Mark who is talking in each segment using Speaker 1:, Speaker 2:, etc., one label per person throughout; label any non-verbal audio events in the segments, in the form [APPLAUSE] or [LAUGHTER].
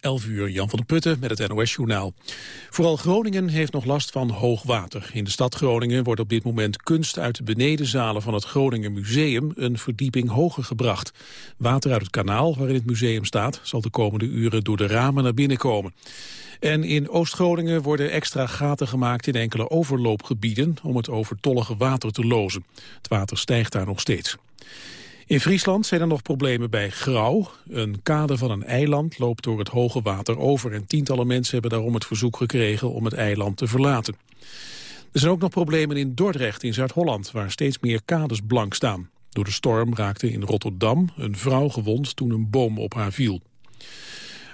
Speaker 1: 11 uur, Jan van der Putten met het NOS-journaal. Vooral Groningen heeft nog last van hoog water. In de stad Groningen wordt op dit moment kunst uit de benedenzalen van het Groningen Museum een verdieping hoger gebracht. Water uit het kanaal waarin het museum staat zal de komende uren door de ramen naar binnen komen. En in Oost-Groningen worden extra gaten gemaakt in enkele overloopgebieden om het overtollige water te lozen. Het water stijgt daar nog steeds. In Friesland zijn er nog problemen bij Grauw. Een kade van een eiland loopt door het hoge water over... en tientallen mensen hebben daarom het verzoek gekregen om het eiland te verlaten. Er zijn ook nog problemen in Dordrecht in Zuid-Holland... waar steeds meer kades blank staan. Door de storm raakte in Rotterdam een vrouw gewond toen een boom op haar viel.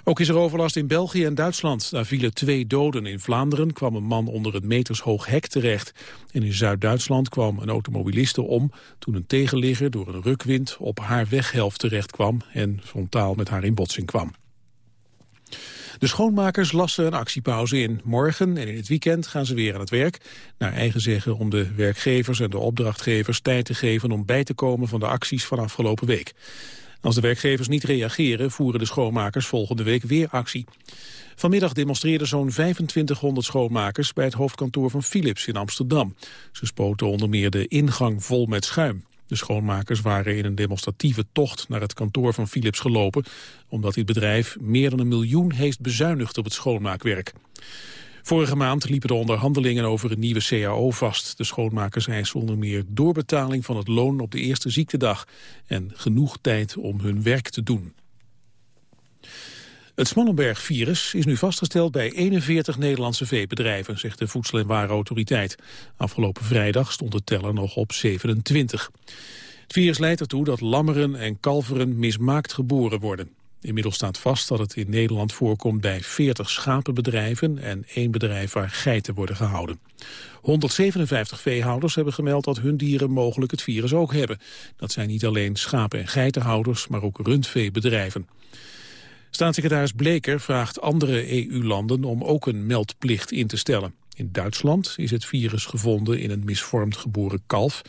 Speaker 1: Ook is er overlast in België en Duitsland. Daar vielen twee doden. In Vlaanderen kwam een man onder een metershoog hek terecht. En in Zuid-Duitsland kwam een automobiliste om... toen een tegenligger door een rukwind op haar weghelft terecht kwam... en frontaal met haar in botsing kwam. De schoonmakers lassen een actiepauze in. Morgen en in het weekend gaan ze weer aan het werk. Naar eigen zeggen om de werkgevers en de opdrachtgevers tijd te geven... om bij te komen van de acties van afgelopen week. Als de werkgevers niet reageren, voeren de schoonmakers volgende week weer actie. Vanmiddag demonstreerden zo'n 2500 schoonmakers bij het hoofdkantoor van Philips in Amsterdam. Ze spoten onder meer de ingang vol met schuim. De schoonmakers waren in een demonstratieve tocht naar het kantoor van Philips gelopen, omdat dit bedrijf meer dan een miljoen heeft bezuinigd op het schoonmaakwerk. Vorige maand liepen de onderhandelingen over een nieuwe CAO vast. De schoonmakers eisen onder meer doorbetaling van het loon op de eerste ziektedag... en genoeg tijd om hun werk te doen. Het Smallenberg-virus is nu vastgesteld bij 41 Nederlandse veebedrijven, zegt de Voedsel- en Warenautoriteit. Afgelopen vrijdag stond de teller nog op 27. Het virus leidt ertoe dat lammeren en kalveren mismaakt geboren worden. Inmiddels staat vast dat het in Nederland voorkomt bij 40 schapenbedrijven en één bedrijf waar geiten worden gehouden. 157 veehouders hebben gemeld dat hun dieren mogelijk het virus ook hebben. Dat zijn niet alleen schapen- en geitenhouders, maar ook rundveebedrijven. Staatssecretaris Bleker vraagt andere EU-landen om ook een meldplicht in te stellen. In Duitsland is het virus gevonden in een misvormd geboren kalf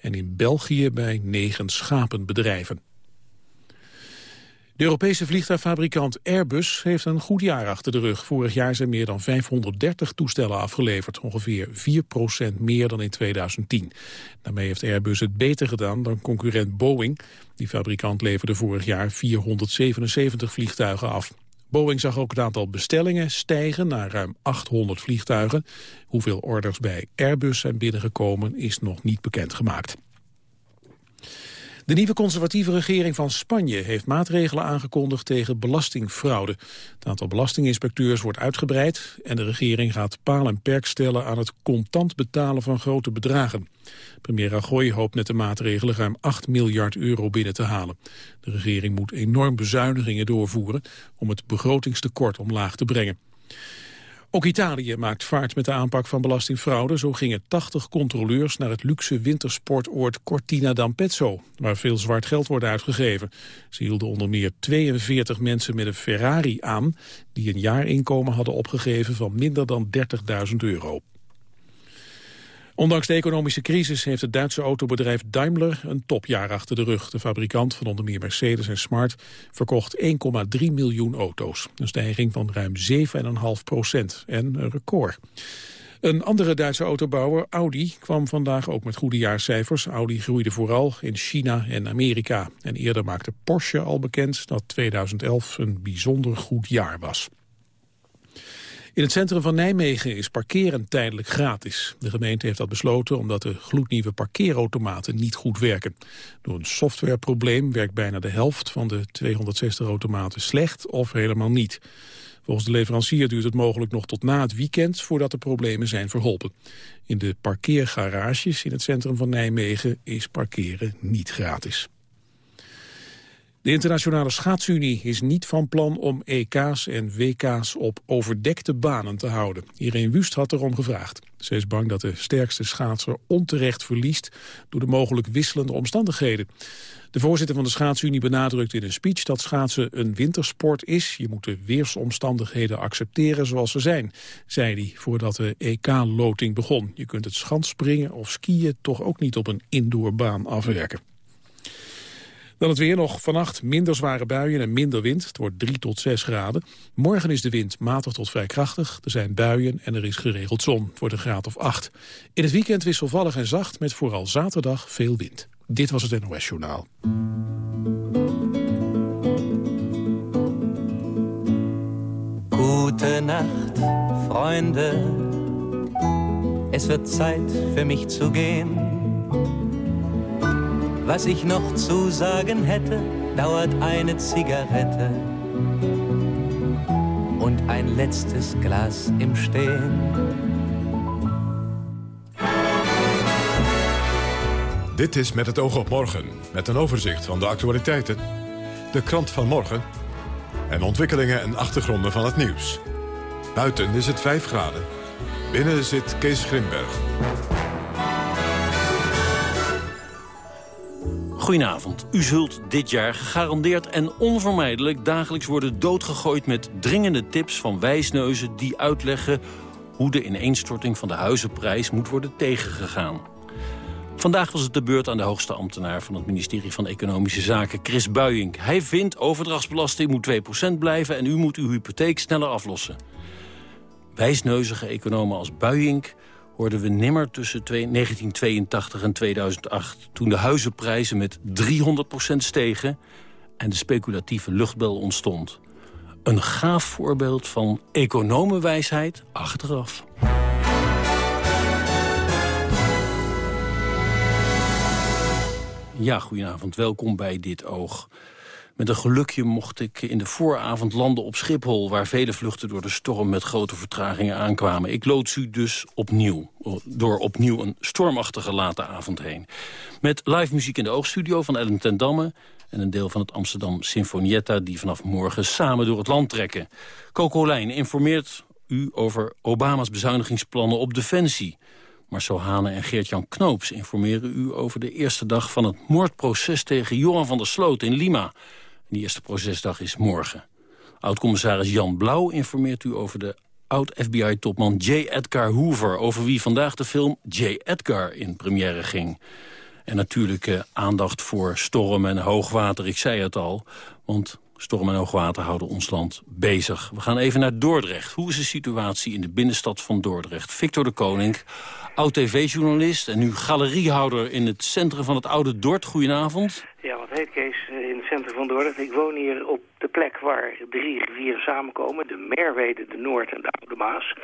Speaker 1: en in België bij negen schapenbedrijven. De Europese vliegtuigfabrikant Airbus heeft een goed jaar achter de rug. Vorig jaar zijn meer dan 530 toestellen afgeleverd, ongeveer 4% meer dan in 2010. Daarmee heeft Airbus het beter gedaan dan concurrent Boeing. Die fabrikant leverde vorig jaar 477 vliegtuigen af. Boeing zag ook het aantal bestellingen stijgen naar ruim 800 vliegtuigen. Hoeveel orders bij Airbus zijn binnengekomen is nog niet bekendgemaakt. De nieuwe conservatieve regering van Spanje heeft maatregelen aangekondigd tegen belastingfraude. Het aantal belastinginspecteurs wordt uitgebreid en de regering gaat paal en perk stellen aan het contant betalen van grote bedragen. Premier Rajoy hoopt met de maatregelen ruim 8 miljard euro binnen te halen. De regering moet enorm bezuinigingen doorvoeren om het begrotingstekort omlaag te brengen. Ook Italië maakt vaart met de aanpak van belastingfraude. Zo gingen 80 controleurs naar het luxe wintersportoord Cortina d'Ampezzo... waar veel zwart geld wordt uitgegeven. Ze hielden onder meer 42 mensen met een Ferrari aan... die een jaarinkomen hadden opgegeven van minder dan 30.000 euro. Ondanks de economische crisis heeft het Duitse autobedrijf Daimler een topjaar achter de rug. De fabrikant van onder meer Mercedes en Smart verkocht 1,3 miljoen auto's. Een stijging van ruim 7,5 procent en een record. Een andere Duitse autobouwer, Audi, kwam vandaag ook met goede jaarcijfers. Audi groeide vooral in China en Amerika. En eerder maakte Porsche al bekend dat 2011 een bijzonder goed jaar was. In het centrum van Nijmegen is parkeren tijdelijk gratis. De gemeente heeft dat besloten omdat de gloednieuwe parkeerautomaten niet goed werken. Door een softwareprobleem werkt bijna de helft van de 260 automaten slecht of helemaal niet. Volgens de leverancier duurt het mogelijk nog tot na het weekend voordat de problemen zijn verholpen. In de parkeergarages in het centrum van Nijmegen is parkeren niet gratis. De Internationale Schaatsunie is niet van plan om EK's en WK's op overdekte banen te houden. Irene Wust had erom gevraagd. Ze is bang dat de sterkste schaatser onterecht verliest door de mogelijk wisselende omstandigheden. De voorzitter van de Schaatsunie benadrukt in een speech dat schaatsen een wintersport is. Je moet de weersomstandigheden accepteren zoals ze zijn, zei hij voordat de EK-loting begon. Je kunt het schansspringen of skiën toch ook niet op een indoorbaan afwerken. Dan het weer nog vannacht minder zware buien en minder wind. Het wordt 3 tot 6 graden. Morgen is de wind matig tot vrij krachtig. Er zijn buien en er is geregeld zon. Het wordt een graad of 8. In het weekend wisselvallig en zacht met vooral zaterdag veel wind. Dit was het NOS Journaal.
Speaker 2: Gute Nacht, Freunde. Es wird Zeit für mich zu gehen. Was ich noch zu sagen hätte, dauert eine Zigarette und ein letztes Glas im Stehen.
Speaker 3: Dit is Met het oog op morgen, met een overzicht van de actualiteiten, de krant van morgen en ontwikkelingen en achtergronden van het nieuws. Buiten is het 5 graden. Binnen zit Kees Grimberg.
Speaker 4: Goedenavond. U zult dit jaar gegarandeerd en onvermijdelijk dagelijks worden doodgegooid met dringende tips van wijsneuzen die uitleggen hoe de ineenstorting van de huizenprijs moet worden tegengegaan. Vandaag was het de beurt aan de hoogste ambtenaar van het ministerie van Economische Zaken, Chris Buijink. Hij vindt overdrachtsbelasting moet 2% blijven en u moet uw hypotheek sneller aflossen. Wijsneuzige economen als Buijink hoorden we nimmer tussen 1982 en 2008... toen de huizenprijzen met 300% stegen en de speculatieve luchtbel ontstond. Een gaaf voorbeeld van economenwijsheid achteraf. Ja, goedenavond. Welkom bij Dit Oog. Met een gelukje mocht ik in de vooravond landen op Schiphol... waar vele vluchten door de storm met grote vertragingen aankwamen. Ik loods u dus opnieuw, door opnieuw een stormachtige late avond heen. Met live muziek in de oogstudio van Ellen ten Damme... en een deel van het Amsterdam Sinfonietta... die vanaf morgen samen door het land trekken. Coco Lijn informeert u over Obama's bezuinigingsplannen op Defensie... Marcel Hane en Geert-Jan Knoops informeren u over de eerste dag van het moordproces tegen Johan van der Sloot in Lima. Die eerste procesdag is morgen. Oud-commissaris Jan Blauw informeert u over de oud-FBI-topman J. Edgar Hoover... over wie vandaag de film J. Edgar in première ging. En natuurlijk eh, aandacht voor storm en hoogwater, ik zei het al. Want storm en hoogwater houden ons land bezig. We gaan even naar Dordrecht. Hoe is de situatie in de binnenstad van Dordrecht? Victor de Koning, oud-tv-journalist en nu galeriehouder in het centrum van het oude Dort. Goedenavond.
Speaker 5: Ja, heet Kees eh, in het centrum van Dordrecht. Ik woon hier op de plek waar drie rivieren samenkomen. De Merwede, de Noord en de Oude Maas.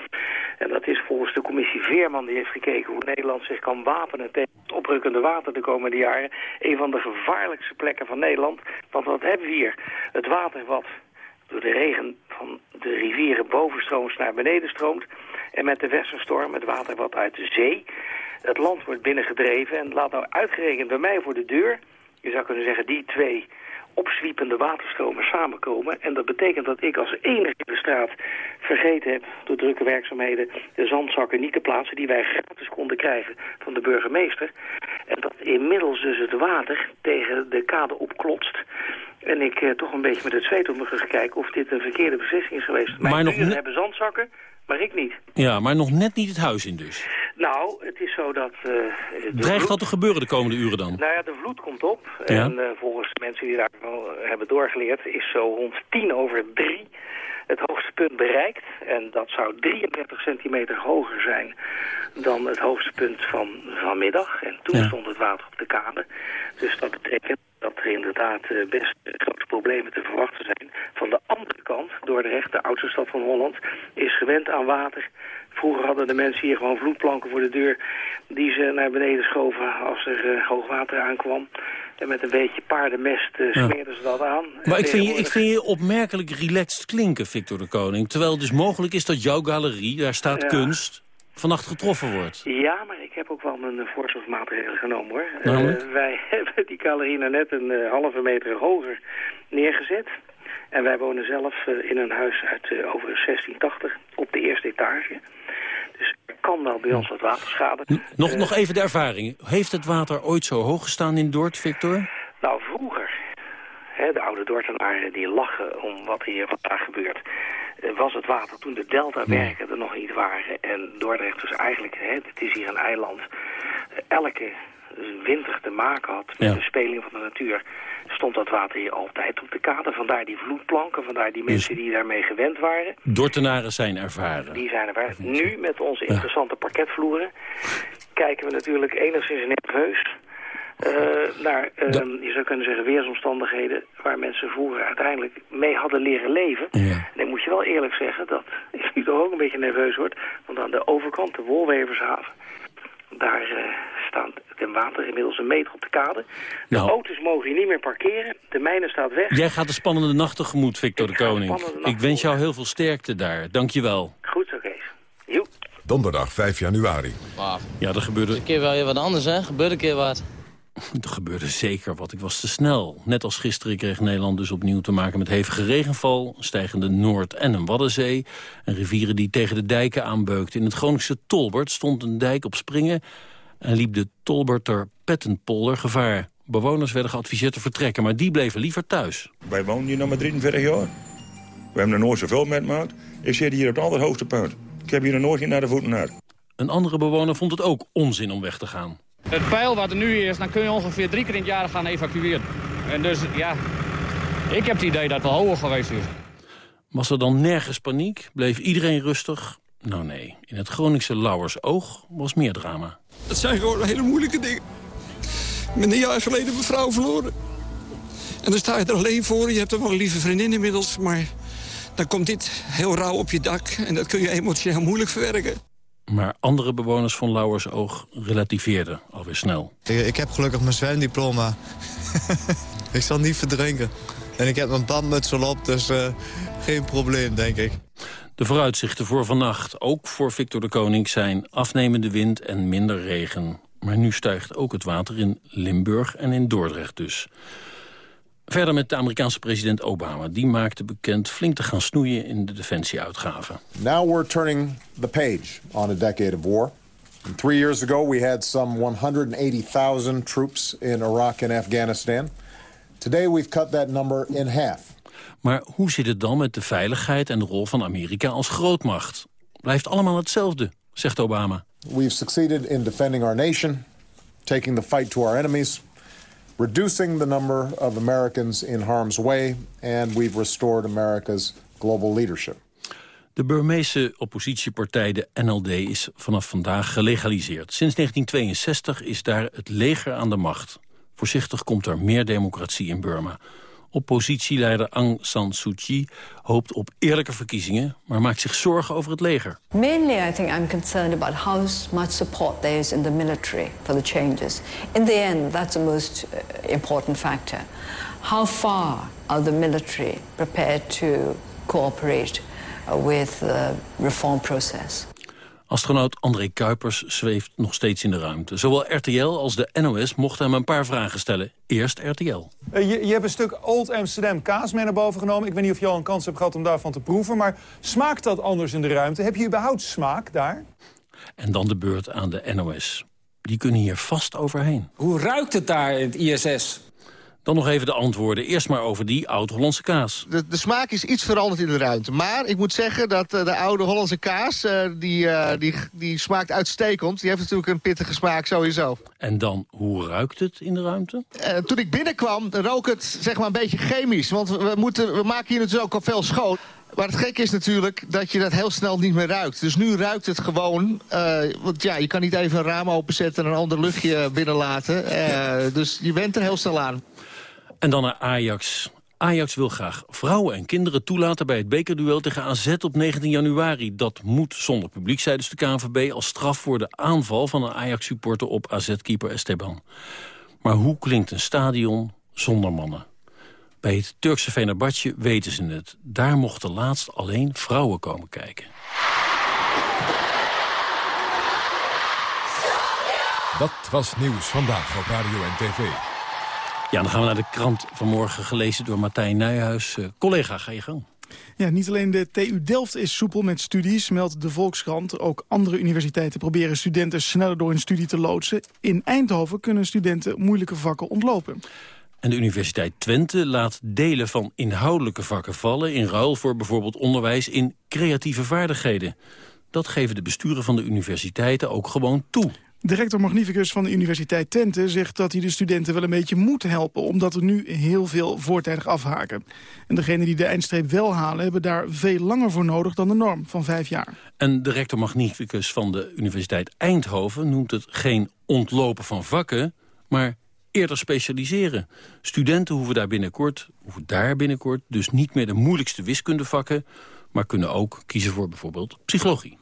Speaker 5: En dat is volgens de commissie Veerman die heeft gekeken hoe Nederland zich kan wapenen tegen het oprukkende water de komende jaren. Een van de gevaarlijkste plekken van Nederland. Want wat hebben we hier? Het water wat door de regen van de rivieren bovenstrooms naar beneden stroomt. En met de westerstorm, het water wat uit de zee, het land wordt binnengedreven. En laat nou uitgerekend bij mij voor de deur, je zou kunnen zeggen die twee opzwiepende waterstromen samenkomen. En dat betekent dat ik als enige in de straat vergeten heb door drukke werkzaamheden de zandzakken niet te plaatsen die wij gratis konden krijgen van de burgemeester. En dat inmiddels dus het water tegen de kade opklotst. En ik eh, toch een beetje met het zweet op mijn rug kijken of dit een verkeerde beslissing is geweest. Mijn maar nog hebben zandzakken, maar ik niet.
Speaker 4: Ja, maar nog net niet het huis in dus.
Speaker 5: Nou, het is zo dat... Uh,
Speaker 4: Dreigt dat te gebeuren de komende uren dan?
Speaker 5: Nou ja, de vloed komt op. En uh, volgens mensen die daar hebben doorgeleerd... is zo rond tien over drie het hoogste punt bereikt. En dat zou 33 centimeter hoger zijn dan het hoogste punt van vanmiddag. En toen stond het water op de kade. Dus dat betekent dat er inderdaad eh, best grote problemen te verwachten zijn. Van de andere kant, Dordrecht, de oudste stad van Holland, is gewend aan water. Vroeger hadden de mensen hier gewoon vloedplanken voor de deur die ze naar beneden schoven als er uh, hoogwater aankwam. En met een beetje paardenmest uh, smeerden ze dat aan.
Speaker 4: Maar ik vind, je, ik vind je opmerkelijk relaxed klinken, Victor de Koning. Terwijl het dus mogelijk is dat jouw galerie, daar staat kunst, vannacht getroffen wordt.
Speaker 5: Ja, maar ik heb ook wel mijn voorzorgsmaatregelen genomen hoor. Uh, wij [LAUGHS] hebben die galerie nou net een uh, halve meter hoger neergezet. En wij wonen zelf uh, in een huis uit over 1680 op de eerste etage. Dus er kan wel bij ons wat waterschade.
Speaker 4: nog, nog even de ervaring. Heeft het water ooit zo hoog gestaan in Dort, Victor?
Speaker 5: Nou, vroeger de oude Dordtenaren die lachen om wat hier vandaag gebeurt. Eh, was het water toen de deltawerken er nog niet waren. En Dordrecht was eigenlijk, hè, het is hier een eiland. Eh, elke winter te maken had met de speling van de natuur, stond dat water hier altijd op de kade. Vandaar die vloedplanken, vandaar die dus mensen die daarmee gewend waren.
Speaker 4: Dortenaren zijn ervaren.
Speaker 5: Die zijn ervaren. Nu, met onze interessante parketvloeren, kijken we natuurlijk enigszins nerveus uh, naar, uh, je zou kunnen zeggen, weersomstandigheden waar mensen vroeger uiteindelijk mee hadden leren leven. Ja. En dan moet je wel eerlijk zeggen dat ik nu toch ook een beetje nerveus word. Want aan de overkant, de Wolwevershaven, daar uh, staan ten water inmiddels een meter op de kade. De nou. auto's mogen hier niet meer parkeren. De mijne staat weg.
Speaker 4: Jij gaat de spannende nacht tegemoet, Victor de Koning. Ik wens jou heel veel sterkte daar. Dank je wel.
Speaker 5: Goed zo, Kees. Joep.
Speaker 3: Donderdag 5 januari.
Speaker 4: Ja, er gebeurde...
Speaker 6: Een keer wel je wat anders, hè? Gebeurde een keer wat. [LAUGHS]
Speaker 4: Er gebeurde zeker wat. Ik was te snel. Net als gisteren kreeg Nederland dus opnieuw te maken met hevige regenval... stijgende Noord- en een Waddenzee... en rivieren die tegen de dijken aanbeukten. In het Groningse Tolbert stond een dijk op springen... en liep de Tolberter Pettenpolder gevaar. Bewoners werden geadviseerd te vertrekken, maar die bleven liever thuis.
Speaker 7: Wij wonen hier nog maar 43 jaar. We hebben er nooit zoveel met gemaakt. Ik zit hier op het allerhoogste punt. Ik heb hier nog nooit naar de voeten uit.
Speaker 4: Een andere bewoner vond het ook onzin om weg te gaan.
Speaker 8: Het pijl wat er nu is, dan kun je ongeveer drie keer in het jaar gaan evacueren. En dus ja, ik heb het idee dat het wel hoger geweest is.
Speaker 4: Was er dan nergens paniek? Bleef iedereen rustig? Nou nee, in het Groningse Lauwersoog was meer drama.
Speaker 9: Het zijn gewoon hele moeilijke dingen. Ik ben een jaar geleden mijn vrouw verloren. En dan sta je er alleen voor. Je hebt er wel een lieve vriendin inmiddels. Maar dan komt dit heel rauw op je dak. En dat kun je emotioneel moeilijk verwerken.
Speaker 4: Maar andere bewoners van Lauwersoog relativeerden alweer snel.
Speaker 10: Ik, heb gelukkig mijn zwemdiploma. [LAUGHS] ik zal niet verdrinken. En ik heb mijn badmuts al op, dus uh, geen probleem, denk ik.
Speaker 4: De vooruitzichten voor vannacht, ook voor Victor de Koning... zijn afnemende wind en minder regen. Maar nu stijgt ook het water in Limburg en in Dordrecht dus. Verder met de Amerikaanse president Obama. Die maakte bekend flink te gaan snoeien in de defensieuitgaven.
Speaker 11: Now we're turning the page on a decade of war. And three years ago we had some 180,000 troops in Iraq and Afghanistan. Today we've cut that number in half.
Speaker 4: Maar hoe zit het dan met de veiligheid en de rol van Amerika als grootmacht? Blijft allemaal hetzelfde, zegt Obama.
Speaker 11: We've succeeded in defending our nation, taking the fight to our enemies reducing the number of Americans in harm's way, and we've restored America's global leadership.
Speaker 4: De Burmeese oppositiepartij, de NLD, is vanaf vandaag gelegaliseerd. Sinds 1962 is daar het leger aan de macht. Voorzichtig komt er meer democratie in Burma. Oppositieleider Aung San Suu Kyi hoopt op eerlijke verkiezingen... maar maakt zich zorgen over het leger.
Speaker 12: Mainly I think I'm concerned about how much support there is in the military for the changes. In the end, that's the most uh, important factor. How far are the military prepared to cooperate uh, with the reform process?
Speaker 4: Astronaut André Kuipers zweeft nog steeds in de ruimte. Zowel RTL als de NOS mochten hem een paar vragen stellen. Eerst RTL.
Speaker 13: Uh, je, je, hebt een stuk Old Amsterdam kaas mee naar boven genomen. Ik weet niet of je al een kans hebt gehad om daarvan te proeven. Maar smaakt dat anders in de ruimte? Heb je überhaupt smaak daar?
Speaker 4: En dan de beurt aan de NOS. Die kunnen hier vast overheen.
Speaker 14: Hoe ruikt het daar in het ISS?
Speaker 4: Dan nog even de antwoorden. Eerst maar over die oud-Hollandse kaas.
Speaker 15: De, de, smaak is iets veranderd in de ruimte. Maar ik moet zeggen dat uh, de oude Hollandse kaas, uh, die, uh, die, die smaakt uitstekend. Die heeft natuurlijk een pittige smaak sowieso.
Speaker 4: En dan, hoe ruikt het in de ruimte?
Speaker 15: toen ik binnenkwam, rook het zeg maar een beetje chemisch. Want we, moeten, we maken hier natuurlijk ook al veel schoon. Maar het gekke is natuurlijk dat je dat heel snel niet meer ruikt. Dus nu ruikt het gewoon. Uh, want ja, je kan niet even een raam openzetten en een ander luchtje binnenlaten. Uh, dus je bent er heel snel aan.
Speaker 4: En dan naar Ajax. Ajax wil graag vrouwen en kinderen toelaten bij het bekerduel tegen AZ op 19 januari. Dat moet zonder publiek, zei dus de KNVB, als straf voor de aanval van een Ajax-supporter op AZ-keeper Esteban. Maar hoe klinkt een stadion zonder mannen? Bij het Turkse Fenerbahce weten ze het. Daar mochten laatst alleen vrouwen komen kijken.
Speaker 3: Dat was Nieuws Vandaag op Radio en TV.
Speaker 4: Ja, dan gaan we naar de krant vanmorgen gelezen door Martijn Nijhuis. Uh, collega, ga je gang.
Speaker 16: Ja, niet alleen de TU Delft is soepel met studies, meldt de Volkskrant. Ook andere universiteiten proberen studenten sneller door hun studie te loodsen. In Eindhoven kunnen studenten moeilijke vakken ontlopen.
Speaker 4: En de Universiteit Twente laat delen van inhoudelijke vakken vallen... in ruil voor bijvoorbeeld onderwijs in creatieve vaardigheden. Dat geven de besturen van de universiteiten ook gewoon toe.
Speaker 16: De rector Magnificus van de Universiteit Twente zegt dat hij de studenten wel een beetje moet helpen... omdat er nu heel veel voortijdig afhaken. En degenen die de eindstreep wel halen hebben daar veel langer voor nodig dan de norm van vijf jaar.
Speaker 4: En de rector Magnificus van de Universiteit Eindhoven noemt het geen ontlopen van vakken... maar eerder specialiseren. Studenten hoeven daar binnenkort, hoeven daar binnenkort dus niet meer de moeilijkste wiskundevakken... maar kunnen ook kiezen voor bijvoorbeeld psychologie.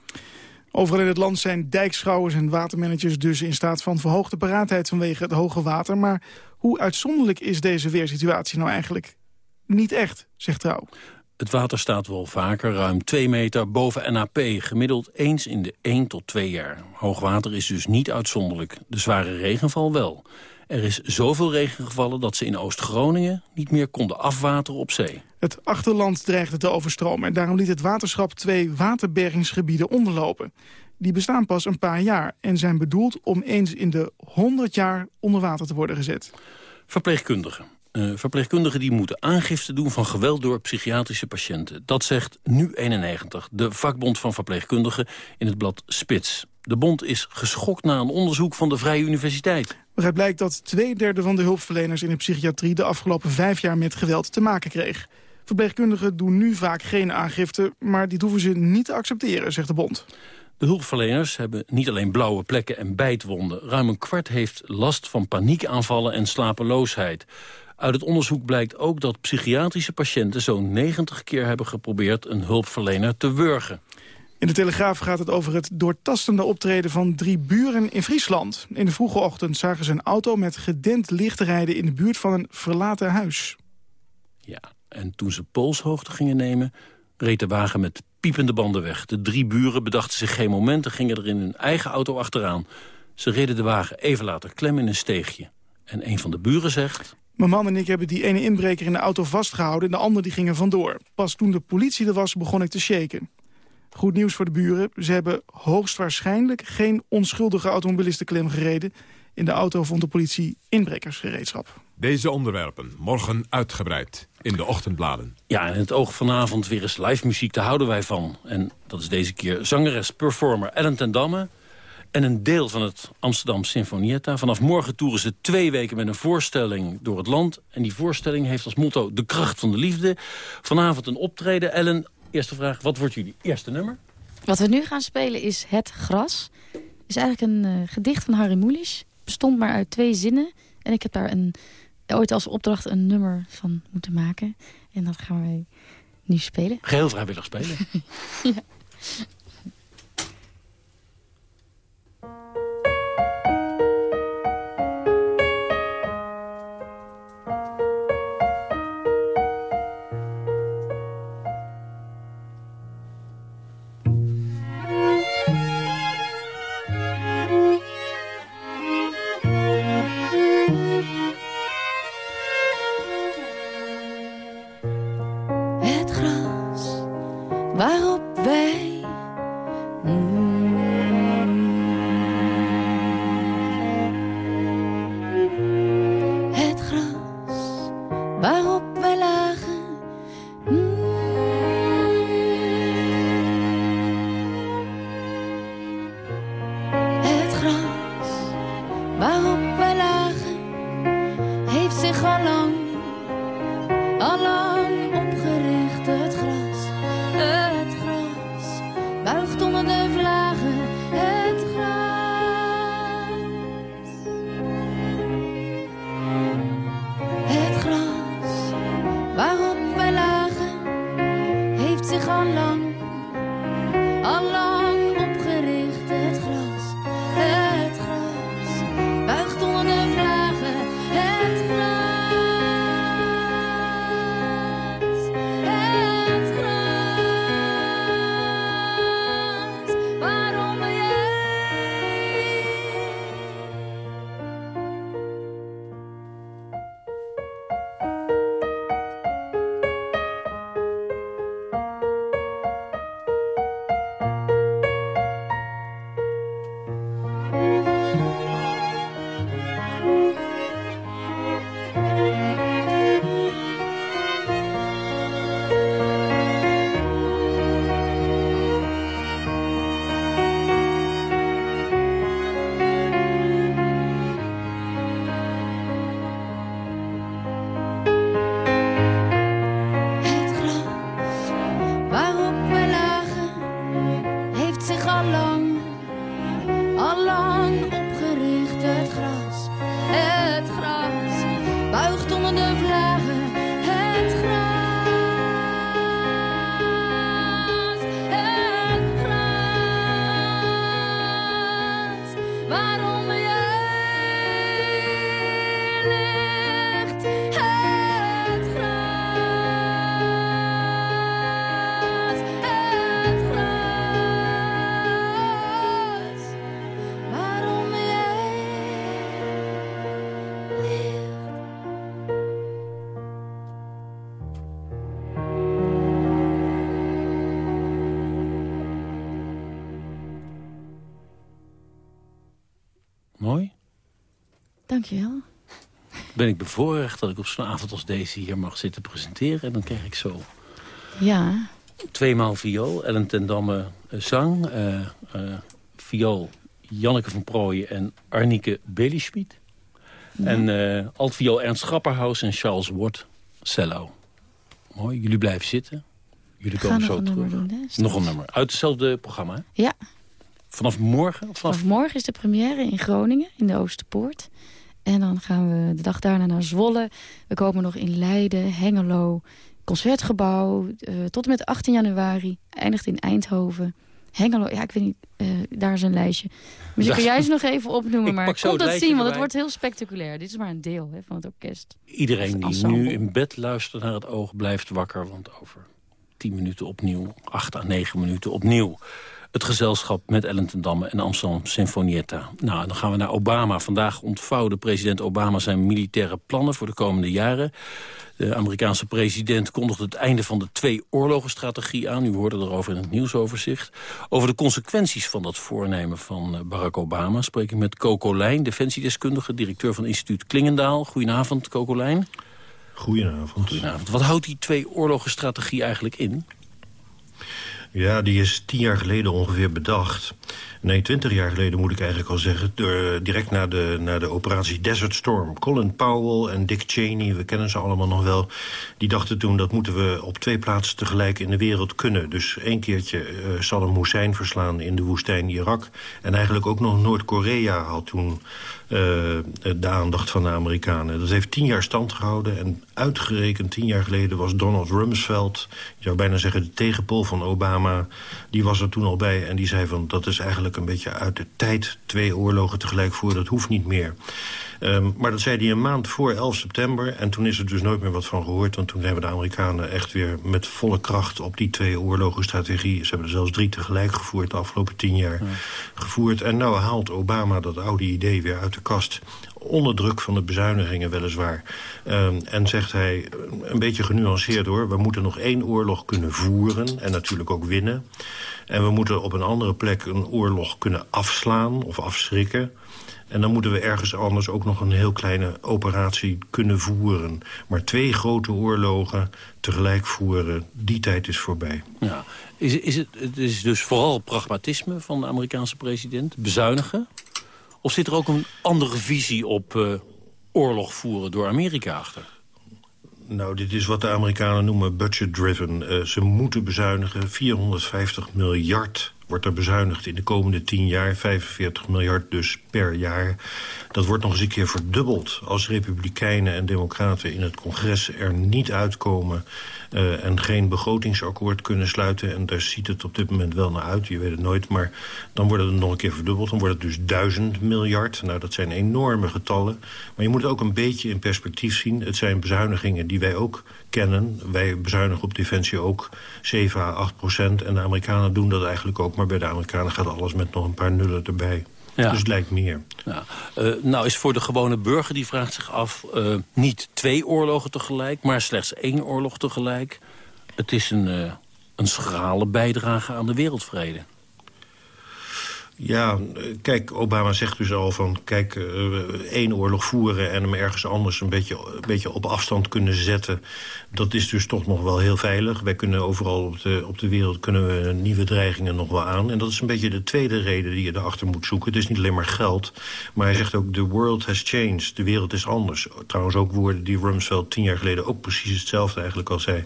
Speaker 16: Overal in het land zijn dijkschouwers en watermanagers dus in staat van verhoogde paraatheid vanwege het hoge water. Maar hoe uitzonderlijk is deze weersituatie nou eigenlijk? Niet echt, zegt Trouw.
Speaker 4: Het water staat wel vaker, ruim 2 meter boven NAP, gemiddeld eens in de 1 tot 2 jaar. Hoogwater is dus niet uitzonderlijk, de zware regenval wel. Er is zoveel regen gevallen dat ze in Oost-Groningen niet meer konden afwateren op zee.
Speaker 16: Het achterland dreigde te overstromen en daarom liet het waterschap twee waterbergingsgebieden onderlopen. Die bestaan pas een paar jaar en zijn bedoeld om eens in de 100 jaar onder water te worden gezet.
Speaker 4: Verpleegkundigen. Uh, verpleegkundigen die moeten aangifte doen van geweld door psychiatrische patiënten. Dat zegt Nu91, de vakbond van verpleegkundigen in het blad Spits. De bond is geschokt na een onderzoek van de Vrije Universiteit.
Speaker 16: Waaruit blijkt dat twee derde van de hulpverleners in de psychiatrie... de afgelopen vijf jaar met geweld te maken kreeg. Verpleegkundigen doen nu vaak geen aangifte... maar dit hoeven ze niet te accepteren, zegt de bond.
Speaker 4: De hulpverleners hebben niet alleen blauwe plekken en bijtwonden. Ruim een kwart heeft last van paniekaanvallen en slapeloosheid. Uit het onderzoek blijkt ook dat psychiatrische patiënten zo'n 90 keer hebben geprobeerd een hulpverlener te wurgen.
Speaker 16: In de Telegraaf gaat het over het doortastende optreden van drie buren in Friesland. In de vroege ochtend zagen ze een auto met gedent licht rijden in de buurt van een verlaten huis.
Speaker 4: Ja, en toen ze polshoogte gingen nemen, reed de wagen met piepende banden weg. De drie buren bedachten zich geen moment en gingen er in hun eigen auto achteraan. Ze reden de wagen even later klem in een steegje. En een van de buren zegt...
Speaker 16: Mijn man en ik hebben die ene inbreker in de auto vastgehouden... en de ander die ging er vandoor. Pas toen de politie er was, begon ik te shaken. Goed nieuws voor de buren. Ze hebben hoogstwaarschijnlijk geen onschuldige automobilisten klem gereden. In de auto vond de politie inbrekersgereedschap.
Speaker 3: Deze onderwerpen morgen uitgebreid in de ochtendbladen.
Speaker 4: Ja, en het oog vanavond weer eens live muziek, daar houden wij van. En dat is deze keer zangeres, performer Ellen ten Damme... en een deel van het Amsterdam Sinfonietta. Vanaf morgen toeren ze twee weken met een voorstelling door het land. En die voorstelling heeft als motto de kracht van de liefde. Vanavond een optreden. Ellen, Eerste vraag, wat wordt jullie eerste nummer?
Speaker 17: Wat we nu gaan spelen is Het Gras. Het is eigenlijk een uh, gedicht van Harry Mulisch. bestond maar uit twee zinnen. En ik heb daar een, ooit als opdracht een nummer van moeten maken. En dat gaan wij nu spelen.
Speaker 4: Geheel vrijwillig spelen. [LAUGHS] ja.
Speaker 17: Dankjewel.
Speaker 4: Ben ik bevoorrecht dat ik op zo'n avond als deze hier mag zitten presenteren. En dan krijg ik zo
Speaker 17: Ja.
Speaker 4: tweemaal viool. Ellen ten Damme eh, zang. eh, eh, viool Janneke van Prooijen en Arnieke Belisschmidt. En eh altviool Ernst Grapperhaus en Charles Ward cello. Mooi, jullie blijven zitten. Jullie komen zo terug.
Speaker 17: doen,
Speaker 4: nog een nummer. Uit hetzelfde programma, hè?
Speaker 17: Ja.
Speaker 4: Vanaf morgen? Vanaf...
Speaker 17: Vanaf morgen is de première in Groningen, in de Oosterpoort. En dan gaan we de dag daarna naar Zwolle. We komen nog in Leiden, Hengelo, Concertgebouw. eh, tot en met 18 januari. Eindigt in Eindhoven. Hengelo, ja, ik weet niet, eh, daar is een lijstje. Misschien kun jij ze nog even opnoemen, [LAUGHS] maar kom dat zien, want het wordt heel spectaculair. Dit is maar een deel hè, van het orkest.
Speaker 4: Iedereen die nu in bed luistert naar het oog blijft wakker. Want over 10 minuten opnieuw, 8 à 9 minuten opnieuw. Het gezelschap met Ellen ten Damme en Amsterdam Sinfonietta. Nou, dan gaan we naar Obama. Vandaag ontvouwde president Obama zijn militaire plannen voor de komende jaren. De Amerikaanse president kondigde het einde van de twee-oorlogen-strategie aan. U hoorde erover in het nieuwsoverzicht. Over de consequenties van dat voornemen van Barack Obama... spreek ik met Coco Lijn, defensiedeskundige, directeur van instituut Klingendaal. Goedenavond, Coco Lijn.
Speaker 18: Goedenavond.
Speaker 4: Goedenavond. Wat houdt die twee-oorlogen-strategie eigenlijk in?
Speaker 18: Ja, die is tien jaar geleden ongeveer bedacht. Nee, twintig jaar geleden moet ik eigenlijk al zeggen. Door, direct na de, na de operatie Desert Storm. Colin Powell en Dick Cheney, we kennen ze allemaal nog wel. Die dachten toen dat moeten we op twee plaatsen tegelijk in de wereld kunnen. Dus één keertje eh, Saddam Hussein verslaan in de woestijn Irak. En eigenlijk ook nog Noord-Korea had toen eh, de aandacht van de Amerikanen. Dat heeft tien jaar stand gehouden. En uitgerekend tien jaar geleden was Donald Rumsfeld... je zou bijna zeggen de tegenpol van Obama... die was er toen al bij en die zei van... dat is eigenlijk een beetje uit de tijd. Twee oorlogen tegelijk voor, dat hoeft niet meer. Um, maar dat zei hij een maand voor 11 september. En toen is er dus nooit meer wat van gehoord. Want toen hebben de Amerikanen echt weer met volle kracht... op die twee oorlogenstrategie... ze hebben er zelfs drie tegelijk gevoerd de afgelopen tien jaar... gevoerd. En nou haalt Obama dat oude idee weer uit de kast onder druk van de bezuinigingen weliswaar. Um, en zegt hij, een beetje genuanceerd hoor... we moeten nog één oorlog kunnen voeren en natuurlijk ook winnen. En we moeten op een andere plek een oorlog kunnen afslaan of afschrikken... En dan moeten we ergens anders ook nog een heel kleine operatie kunnen voeren. Maar twee grote oorlogen tegelijk voeren, die tijd is voorbij.
Speaker 4: Ja. Is, is het, is dus vooral pragmatisme van de Amerikaanse president, bezuinigen? Of zit er ook een andere visie op uh, oorlog voeren door Amerika achter?
Speaker 18: Nou, dit is wat de Amerikanen noemen budget-driven. Uh, ze moeten bezuinigen 450 miljard wordt er bezuinigd in de komende 10 jaar. 45 miljard dus per jaar. Dat wordt nog eens een keer verdubbeld als republikeinen en democraten in het congres er niet uitkomen... Uh, en geen begrotingsakkoord kunnen sluiten. En daar ziet het op dit moment wel naar uit, je weet het nooit. Maar dan wordt het nog een keer verdubbeld. Dan wordt het dus duizend miljard. Nou, dat zijn enorme getallen. Maar je moet het ook een beetje in perspectief zien. Het zijn bezuinigingen die wij ook kennen. Wij bezuinigen op defensie ook 7 à 8 procent. En de Amerikanen doen dat eigenlijk ook. Maar bij de Amerikanen gaat alles met nog een paar nullen erbij. Ja. Dus het lijkt meer.
Speaker 4: Ja. Uh, nou is voor de gewone burger, die vraagt zich af... Uh, niet twee oorlogen tegelijk, maar slechts één oorlog tegelijk. Het is een, uh, een schrale bijdrage aan de wereldvrede.
Speaker 18: Ja, kijk, Obama zegt dus al van... kijk, uh, één oorlog voeren en hem ergens anders een beetje, een beetje op afstand kunnen zetten... dat is dus toch nog wel heel veilig. Wij kunnen overal op de, op de wereld kunnen we nieuwe dreigingen nog wel aan. En dat is een beetje de tweede reden die je erachter moet zoeken. Het is niet alleen maar geld, maar hij zegt ook... the world has changed, de wereld is anders. Trouwens ook woorden die Rumsfeld tien jaar geleden ook precies hetzelfde eigenlijk al zei...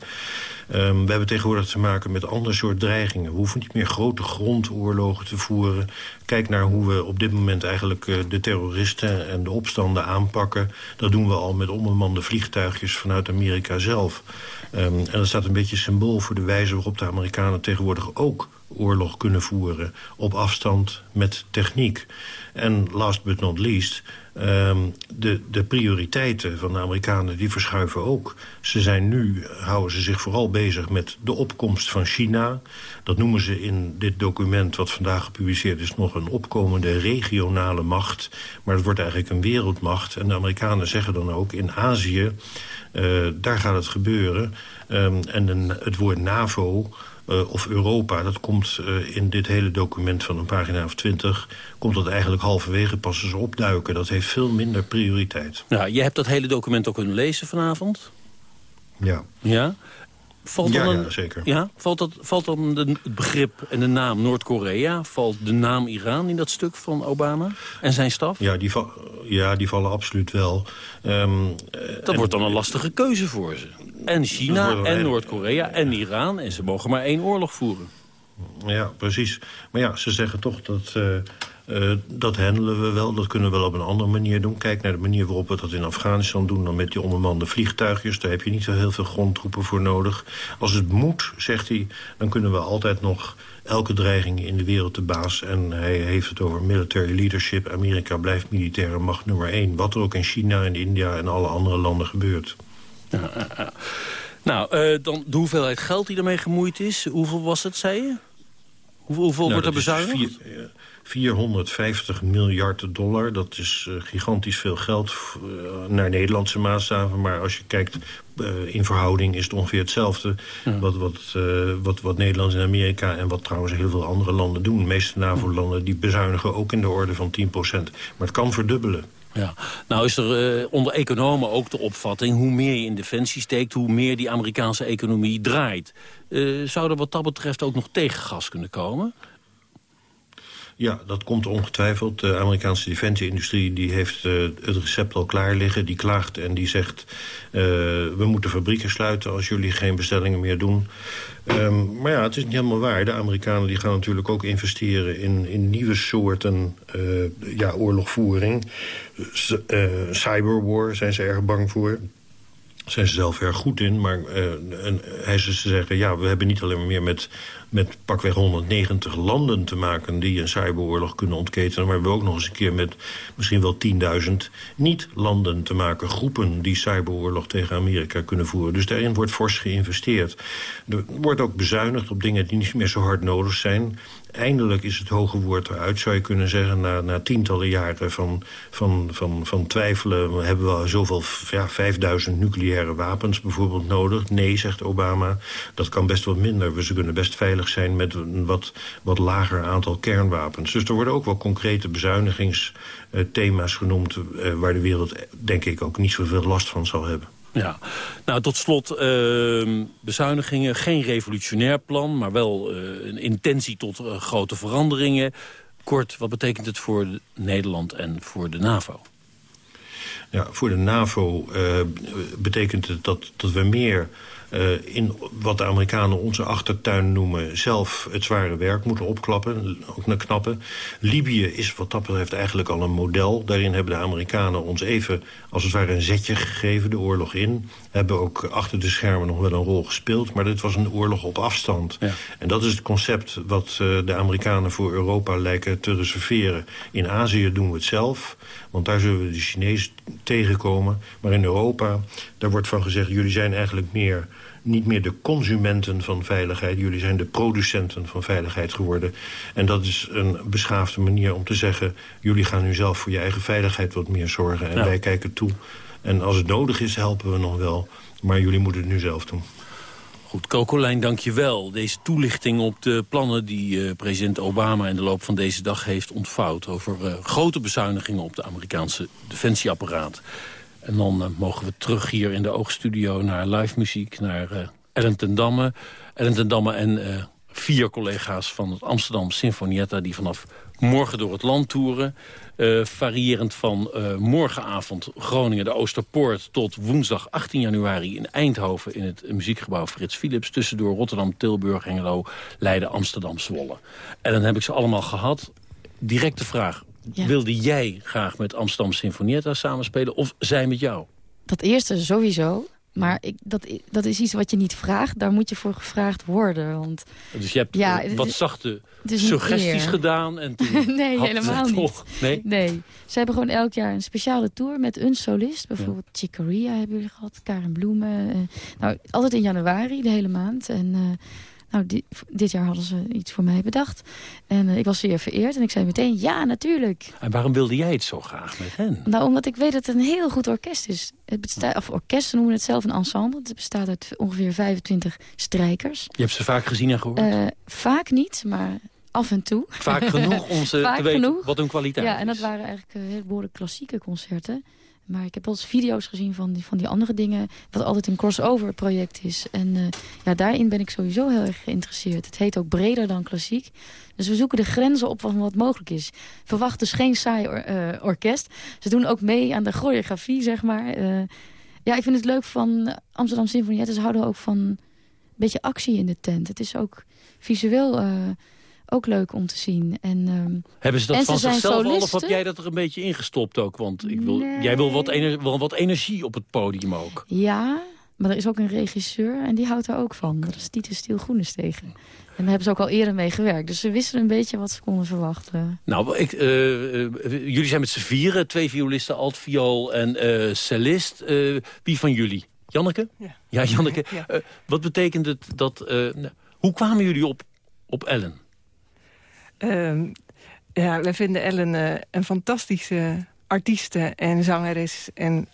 Speaker 18: Um, we hebben tegenwoordig te maken met ander soort dreigingen. We hoeven niet meer grote grondoorlogen te voeren. Kijk naar hoe we op dit moment eigenlijk uh, de terroristen en de opstanden aanpakken. Dat doen we al met onbemande vliegtuigjes vanuit Amerika zelf. Um, en dat staat een beetje symbool voor de wijze waarop de Amerikanen tegenwoordig ook oorlog kunnen voeren. Op afstand met techniek. En last but not least, um, de, de prioriteiten van de Amerikanen die verschuiven ook. Ze zijn nu, houden ze zich vooral bezig met de opkomst van China. Dat noemen ze in dit document wat vandaag gepubliceerd is... nog een opkomende regionale macht. Maar het wordt eigenlijk een wereldmacht. En de Amerikanen zeggen dan ook in Azië... Uh, daar gaat het gebeuren. Um, en de, het woord NAVO uh, of Europa. Dat komt uh, in dit hele document van een pagina of twintig... komt dat eigenlijk halverwege pas eens opduiken. Dat heeft veel minder prioriteit.
Speaker 4: Ja, je hebt dat hele document ook kunnen lezen vanavond?
Speaker 18: Ja.
Speaker 4: Ja? Valt
Speaker 18: ja,
Speaker 4: dan een,
Speaker 18: ja, zeker.
Speaker 4: Ja? Valt, dat, valt dan de, het begrip en de naam Noord-Korea... valt de naam Iran in dat stuk van Obama en zijn staf?
Speaker 18: Ja, die, ja, die vallen absoluut wel. Um,
Speaker 4: dat en, wordt dan een lastige keuze voor ze. En China en Noord-Korea en Iran. En ze mogen maar één oorlog voeren.
Speaker 18: Ja, precies. Maar ja, ze zeggen toch dat... Uh, uh, dat handelen we wel, dat kunnen we wel op een andere manier doen. Kijk naar de manier waarop we dat in Afghanistan doen... dan met die onbemande vliegtuigjes. Daar heb je niet zo heel veel grondtroepen voor nodig. Als het moet, zegt hij, dan kunnen we altijd nog elke dreiging in de wereld de baas. En hij heeft het over military leadership. Amerika blijft militaire macht nummer één. Wat er ook in China en India en alle andere landen gebeurt.
Speaker 4: Nou, uh, dan de hoeveelheid geld die ermee gemoeid is. Hoeveel was het, zei je? Hoeveel, hoeveel
Speaker 18: nou,
Speaker 4: wordt er bezuinigd?
Speaker 18: Vier, 450 miljard dollar. Dat is uh, gigantisch veel geld uh, naar Nederlandse maatstaven. Maar als je kijkt uh, in verhouding is het ongeveer hetzelfde... Ja. Wat, wat, wat, wat Nederland en Amerika en wat trouwens heel veel andere landen doen. De meeste NAVO-landen die bezuinigen ook in de orde van 10% Maar het kan verdubbelen.
Speaker 4: Ja. Nou is er uh, onder economen ook de opvatting... hoe meer je in defensie steekt, hoe meer die Amerikaanse economie draait. Uh, zou er wat dat betreft ook nog tegengas kunnen komen?
Speaker 18: Ja, dat komt ongetwijfeld. De Amerikaanse defensieindustrie die heeft uh, het recept al klaar liggen. Die klaagt en die zegt... Uh, we moeten fabrieken sluiten als jullie geen bestellingen meer doen. Um, maar ja, het is niet helemaal waar. De Amerikanen die gaan natuurlijk ook investeren in, in nieuwe soorten uh, ja, oorlogvoering. cyberwar zijn ze erg bang voor zijn ze zelf erg goed in. Maar en hij ze zeggen, ja, we hebben niet alleen maar meer met, met pakweg 190 landen te maken... die een cyberoorlog kunnen ontketenen. Maar we hebben ook nog eens een keer met misschien wel 10.000 niet-landen te maken. Groepen die cyberoorlog tegen Amerika kunnen voeren. Dus daarin wordt fors geïnvesteerd. Er wordt ook bezuinigd op dingen die niet meer zo hard nodig zijn eindelijk is het hoge woord eruit, zou je kunnen zeggen... na, na tientallen jaren van, van, van, van twijfelen... hebben we zoveel, ja, 5000 nucleaire wapens bijvoorbeeld nodig. Nee, zegt Obama, dat kan best wat minder. We kunnen best veilig zijn met een wat, wat lager aantal kernwapens. Dus er worden ook wel concrete bezuinigingsthema's genoemd... Uh, waar de wereld, denk ik, ook niet zoveel last van zal hebben.
Speaker 4: Ja, nou tot slot uh, bezuinigingen. Geen revolutionair plan, maar wel uh, een intentie tot uh, grote veranderingen. Kort, wat betekent het voor Nederland en voor de NAVO?
Speaker 18: Ja, voor de NAVO uh, betekent het dat, dat we meer uh, in wat de Amerikanen onze achtertuin noemen... zelf het zware werk moeten opklappen, ook naar knappen. Libië is wat dat betreft eigenlijk al een model. Daarin hebben de Amerikanen ons even als het ware een zetje gegeven, de oorlog in. Hebben ook achter de schermen nog wel een rol gespeeld. Maar dit was een oorlog op afstand. Ja. En dat is het concept wat uh, de Amerikanen voor Europa lijken te reserveren. In Azië doen we het zelf, want daar zullen we de Chinezen tegenkomen. Maar in Europa, daar wordt van gezegd... jullie zijn eigenlijk meer niet meer de consumenten van veiligheid. Jullie zijn de producenten van veiligheid geworden. En dat is een beschaafde manier om te zeggen... jullie gaan nu zelf voor je eigen veiligheid wat meer zorgen. En ja. wij kijken toe. En als het nodig is, helpen we nog wel. Maar jullie moeten het nu zelf doen.
Speaker 4: Goed, Kokolijn, dank je wel. Deze toelichting op de plannen die uh, president Obama in de loop van deze dag heeft ontvouwd... over uh, grote bezuinigingen op de Amerikaanse defensieapparaat. En dan uh, mogen we terug hier in de oogstudio naar live muziek, naar uh, Ellen ten Damme. Ellen Damme en uh, vier collega's van het Amsterdam Sinfonietta... die vanaf morgen door het land toeren. Variërend van morgenavond Groningen, de Oosterpoort... tot woensdag 18 januari in Eindhoven in het muziekgebouw Frits Philips. Tussendoor Rotterdam, Tilburg, Hengelo, Leiden, Amsterdam, Zwolle. En dan heb ik ze allemaal gehad. Directe vraag, ja. Wilde jij graag met Amsterdam Sinfonietta samenspelen of zij met jou?
Speaker 17: Dat eerste sowieso. Maar ik, dat, dat is iets wat je niet vraagt. Daar moet je voor gevraagd worden. Want,
Speaker 4: dus je hebt ja, wat zachte suggesties gedaan. En toen [LAUGHS]
Speaker 17: nee, helemaal niet. Nee? nee, ze hebben gewoon elk jaar een speciale tour met een solist. Bijvoorbeeld ja. Chicoria hebben jullie gehad. Karen Bloemen. Uh, nou, altijd in januari, de hele maand. En uh, Nou, di- dit jaar hadden ze iets voor mij bedacht. En eh, ik was zeer vereerd. En ik zei meteen, ja, natuurlijk.
Speaker 4: En waarom wilde jij het zo graag met hen?
Speaker 17: Nou, omdat ik weet dat het een heel goed orkest is. Het bestaat, of orkest, ze noemen het zelf een ensemble. Het bestaat uit ongeveer 25 strijkers.
Speaker 4: Je hebt ze vaak gezien en gehoord?
Speaker 17: Eh, vaak niet, maar af en toe.
Speaker 4: Vaak genoeg om ze [LAUGHS]
Speaker 17: Vaak
Speaker 4: te weten
Speaker 17: genoeg.
Speaker 4: wat hun kwaliteit
Speaker 17: Ja, en dat waren eigenlijk uh, heel behoorlijk klassieke concerten. Maar ik heb wel eens video's gezien van die, van die andere dingen... wat altijd een crossover project is. En uh, ja, daarin ben ik sowieso heel erg geïnteresseerd. Het heet ook breder dan klassiek. Dus we zoeken de grenzen op van wat mogelijk is. Verwacht dus geen saai or, uh, orkest. Ze doen ook mee aan de choreografie, zeg maar. Uh, ja, ik vind het leuk van Amsterdam Symfonietten. Ze houden ook van een beetje actie in de tent. Het is ook visueel ook leuk om te zien. En, um,
Speaker 4: Hebben ze dat
Speaker 17: en
Speaker 4: van
Speaker 17: ze
Speaker 4: zichzelf al of heb jij dat er een beetje ingestopt ook? Want ik wil,
Speaker 17: nee.
Speaker 4: jij wil wat, ener, wel wat energie op het podium ook.
Speaker 17: Ja, maar er is ook een regisseur en die houdt er ook van. Dat is Titus Stiel Groenestegen. En daar hebben ze ook al eerder mee gewerkt. Dus ze wisten een beetje wat ze konden verwachten.
Speaker 4: Nou, ik, uh, uh, jullie zijn met z'n vieren. Twee violisten, altviool en uh, cellist. wie van jullie? Janneke?
Speaker 19: Ja.
Speaker 4: Ja, Janneke. Ja. wat betekent het dat... nou, hoe kwamen jullie op, op Ellen?
Speaker 19: Um, ja, wij vinden Ellen uh, een fantastische artieste en zangeres. En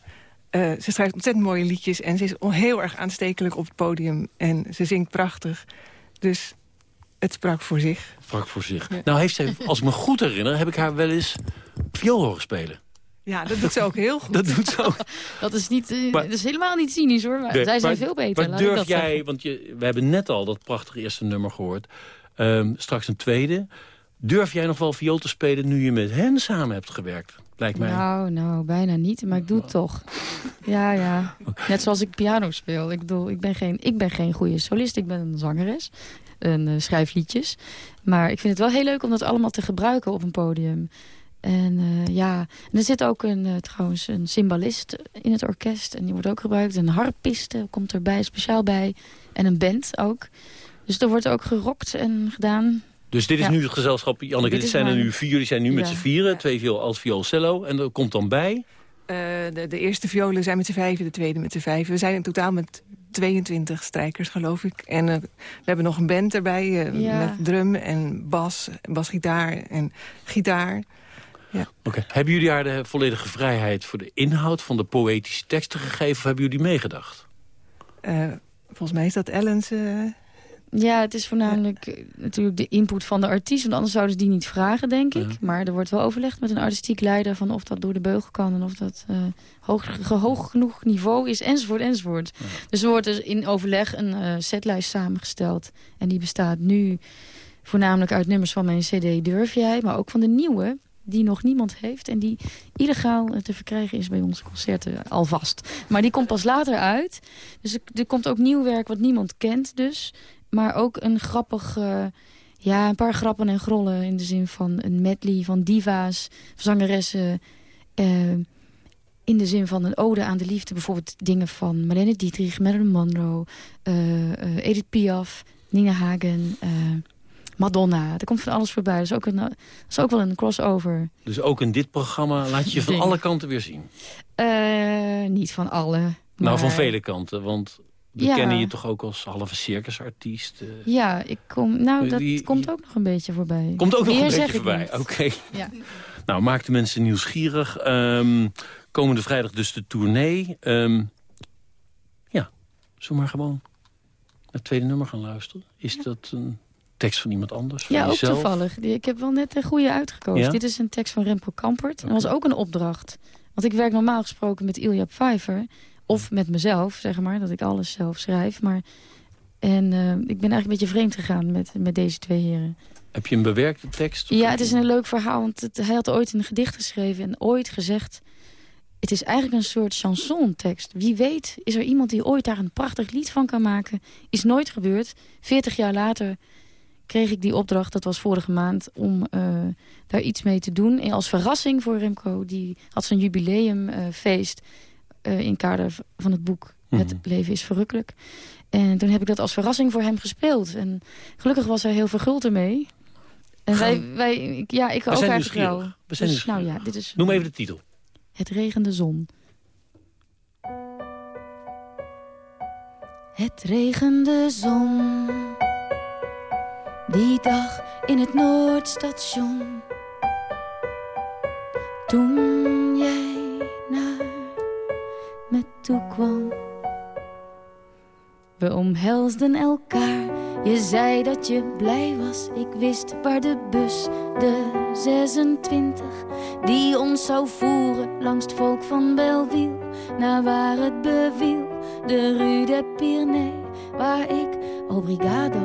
Speaker 19: uh, ze schrijft ontzettend mooie liedjes. En ze is heel erg aanstekelijk op het podium. En ze zingt prachtig. Dus het sprak voor zich.
Speaker 4: Sprak voor zich. Ja. Nou heeft zij, als ik me goed herinner, heb ik haar wel eens viool horen spelen.
Speaker 19: Ja, dat doet ze ook heel goed. [LAUGHS]
Speaker 4: dat doet ze ook. [LAUGHS]
Speaker 17: dat, is niet, uh, maar, dat is helemaal niet cynisch hoor. Maar
Speaker 4: nee,
Speaker 17: zij zijn
Speaker 4: maar,
Speaker 17: veel beter.
Speaker 4: Maar durf jij, zeggen. want je, we hebben net al dat prachtige eerste nummer gehoord. Um, straks een tweede. Durf jij nog wel viool te spelen nu je met hen samen hebt gewerkt? Lijkt mij.
Speaker 17: Nou, nou, bijna niet, maar ik doe het toch. Ja, ja. Net zoals ik piano speel. Ik bedoel, ik ben geen, ik ben geen goede solist. Ik ben een zangeres. En uh, schrijf liedjes. Maar ik vind het wel heel leuk om dat allemaal te gebruiken op een podium. En uh, ja, en er zit ook een, uh, trouwens een cymbalist in het orkest. En die wordt ook gebruikt. Een harpiste komt erbij, speciaal bij. En een band ook. Dus er wordt ook gerokt en gedaan.
Speaker 4: Dus dit is ja. nu het gezelschap, Janneke, dit, dit zijn er nu vier. Jullie zijn nu ja. met z'n vieren, twee viool, alt, viool, cello. En er komt dan bij?
Speaker 19: Uh, de, de, eerste violen zijn met z'n vijven, de tweede met z'n vijven. We zijn in totaal met 22 strijkers, geloof ik. En uh, we hebben nog een band erbij uh, ja. met drum en bas, basgitaar en gitaar. Ja.
Speaker 4: Okay. Hebben jullie haar de volledige vrijheid voor de inhoud van de poëtische teksten gegeven... of hebben jullie meegedacht?
Speaker 19: volgens mij is dat Ellen's...
Speaker 17: Ja, het is voornamelijk ja. natuurlijk de input van de artiest. Want anders zouden ze die niet vragen, denk ik. Ja. Maar er wordt wel overlegd met een artistiek leider... van of dat door de beugel kan en of dat uh, hoog, hoog genoeg niveau is, enzovoort, enzovoort. Ja. Dus er wordt dus in overleg een uh, setlijst samengesteld. En die bestaat nu voornamelijk uit nummers van mijn cd Durf Jij... maar ook van de nieuwe, die nog niemand heeft... en die illegaal te verkrijgen is bij onze concerten alvast. Maar die komt pas later uit. Dus er, er komt ook nieuw werk wat niemand kent dus... Maar ook een grappig, uh, ja, een paar grappen en grollen in de zin van een medley van diva's, zangeressen. Uh, in de zin van een ode aan de liefde. Bijvoorbeeld dingen van Marlene Dietrich, Marilyn Monroe, uh, Edith Piaf, Nina Hagen, Madonna. Er komt van alles voorbij. Dat is ook, een, dat is ook wel een crossover.
Speaker 4: Dus ook in dit programma laat je je van alle kanten weer zien?
Speaker 17: niet van alle.
Speaker 4: Nou, van vele kanten, want... We
Speaker 17: ja.
Speaker 4: kennen je toch ook als halve circusartiest? Uh,
Speaker 17: ja, ik kom, nou, dat die, komt ook nog een beetje voorbij.
Speaker 4: Komt ook nog een beetje voorbij, oké. Okay.
Speaker 17: Ja. [LAUGHS]
Speaker 4: nou, maak de mensen nieuwsgierig. Um, komende vrijdag dus de tournee. Um, ja, zullen we maar gewoon het tweede nummer gaan luisteren? Is ja. dat een tekst van iemand anders? Van
Speaker 17: ja,
Speaker 4: jezelf?
Speaker 17: ook toevallig. Ik heb wel net een goede uitgekozen. Ja? Dit is een tekst van Remco Kampert. Okay. Dat was ook een opdracht. Want ik werk normaal gesproken met Ilja Pfeiffer... Of met mezelf, zeg maar, dat ik alles zelf schrijf. Maar, en uh, ik ben eigenlijk een beetje vreemd gegaan met, met deze twee heren.
Speaker 4: Heb je een bewerkte tekst?
Speaker 17: Ja, het is een leuk verhaal. Want het, hij had ooit een gedicht geschreven en ooit gezegd... het is eigenlijk een soort chansontekst. Wie weet is er iemand die ooit daar een prachtig lied van kan maken. Is nooit gebeurd. Veertig jaar later kreeg ik die opdracht, dat was vorige maand... om uh, daar iets mee te doen. En als verrassing voor Remco, die had zijn jubileumfeest... Uh, Uh, in kader van het boek Het mm -hmm. leven is verrukkelijk. En toen heb ik dat als verrassing voor hem gespeeld. En gelukkig was hij heel verguld ermee. En wij, wij, ja, ik ook eigenlijk wel.
Speaker 4: We zijn
Speaker 17: dus, nou ja, dit is,
Speaker 4: Noem even de titel.
Speaker 17: Het regende zon. Het regende zon Die dag in het Noordstation. Toen jij toe kwam. We omhelsden elkaar. Je zei dat je blij was. Ik wist waar de bus, de 26, die ons zou voeren langs het volk van Belleville, naar waar het beviel, de Rue de Pyrénées, waar ik, obrigado,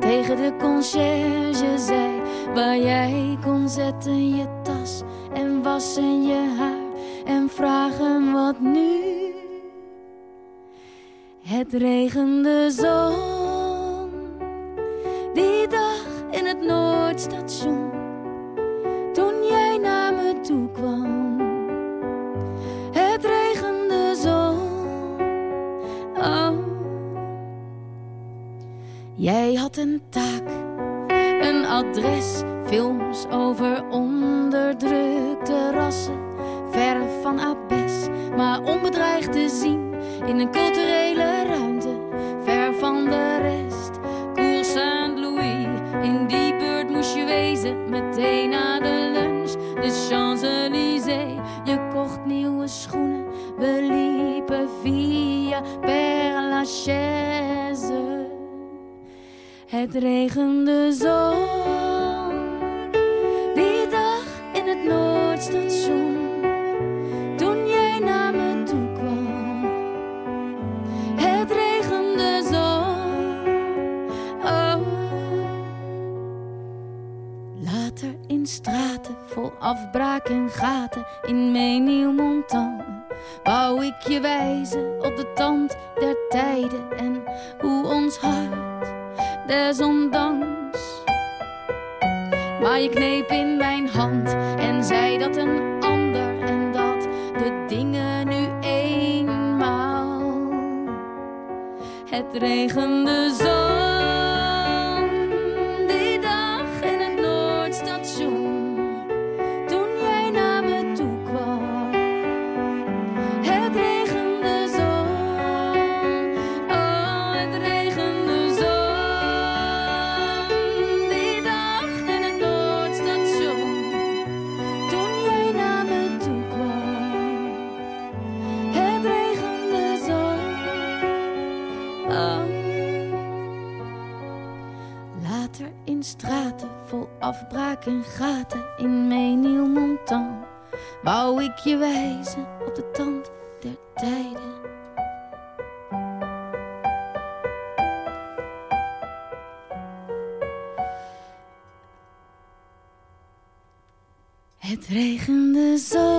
Speaker 17: tegen de conciërge zei, waar jij kon zetten je tas en wassen je haar en vragen wat nu. Het regende zon, die dag in het Noordstation, toen jij naar me toe kwam. Het regende zon, oh. Jij had een taak, een adres, films over onderdrukte rassen, ver van Abes, maar onbedreigd te zien. In een culturele meteen na de lunch. De Champs-Élysées, je kocht nieuwe schoenen, we liepen via Père Lachaise. Het regende zon, vol afbraak en gaten in Menilmontant wou ik je wijzen op de tand der tijden en hoe ons hart desondanks. Maar je kneep in mijn hand en zei dat een ander en dat de dingen nu eenmaal. Het regende zon afbraak en gaten in Menilmontant wou ik je wijzen op de tand der tijden. Het regende zon,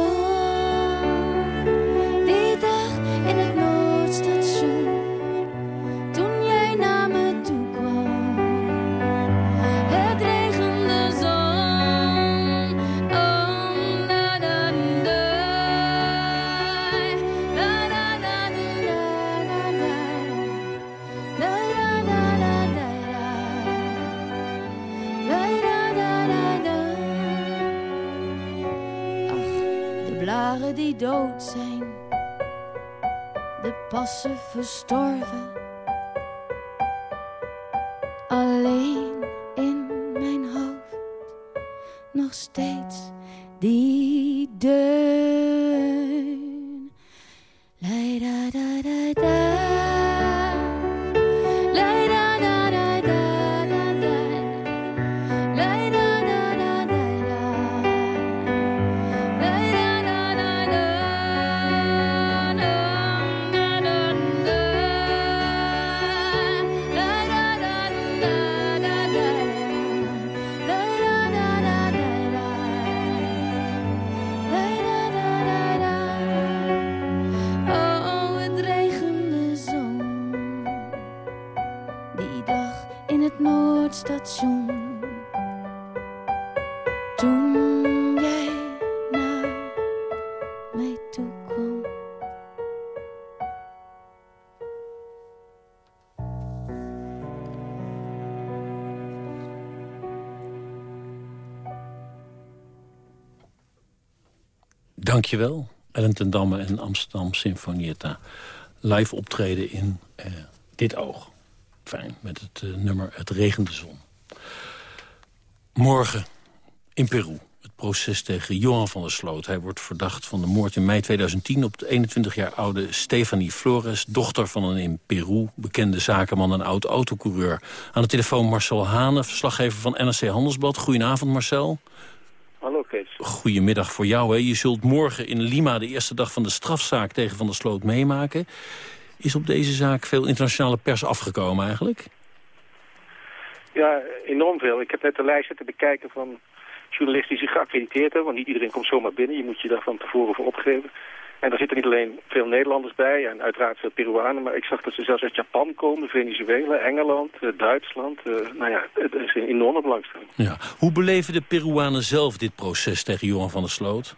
Speaker 4: Dankjewel, Ellen ten Damme en Amsterdam Sinfonietta. Live optreden in eh, dit oog. Fijn, met het eh, nummer Het regende zon. Morgen in Peru. Het proces tegen Johan van der Sloot. Hij wordt verdacht van de moord in mei 2010 op de 21 jaar oude Stefanie Flores... dochter van een in Peru bekende zakenman en oud-autocoureur. Aan de telefoon Marcel Hane, verslaggever van NRC Handelsblad. Goedenavond Marcel.
Speaker 20: Hallo Kees.
Speaker 4: Goedemiddag voor jou. Hè. Je zult morgen in Lima de eerste dag van de strafzaak tegen Van der Sloot meemaken. Is op deze zaak veel internationale pers afgekomen eigenlijk?
Speaker 20: Ja, enorm veel. Ik heb net de lijst zitten bekijken van journalisten die zich geaccrediteerd hebben. Want niet iedereen komt zomaar binnen. Je moet je daar van tevoren voor opgeven. En er zitten niet alleen veel Nederlanders bij en uiteraard veel Peruanen, maar ik zag dat ze zelfs uit Japan komen, Venezuela, Engeland, eh, Duitsland. Uh, nou ja, het is een enorme belangstelling.
Speaker 4: Ja. Hoe beleven de Peruanen zelf dit proces tegen Johan van der Sloot?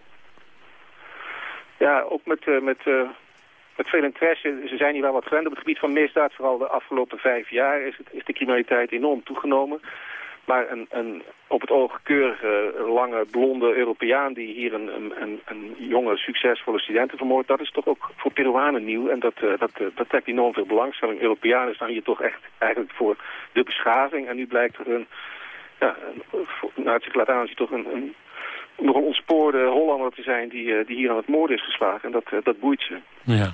Speaker 20: Ja, ook met, uh, met, met veel interesse. Ze zijn hier wel wat gewend op het gebied van misdaad. Vooral de afgelopen vijf jaar is, het, is de criminaliteit enorm toegenomen. Maar een, een op het oog keurige, lange, blonde Europeaan... die hier een, een, een, jonge, succesvolle studenten vermoordt... dat is toch ook voor Peruanen nieuw. En dat, uh, dat, uh, dat trekt enorm veel belangstelling. Europeanen staan hier toch echt eigenlijk voor de beschaving. En nu blijkt er een... Ja, nou, het zich laat aanzien toch een nog een ontspoorde Hollander te zijn die, uh, die hier aan het moorden is geslagen. En dat, dat boeit ze.
Speaker 4: Ja.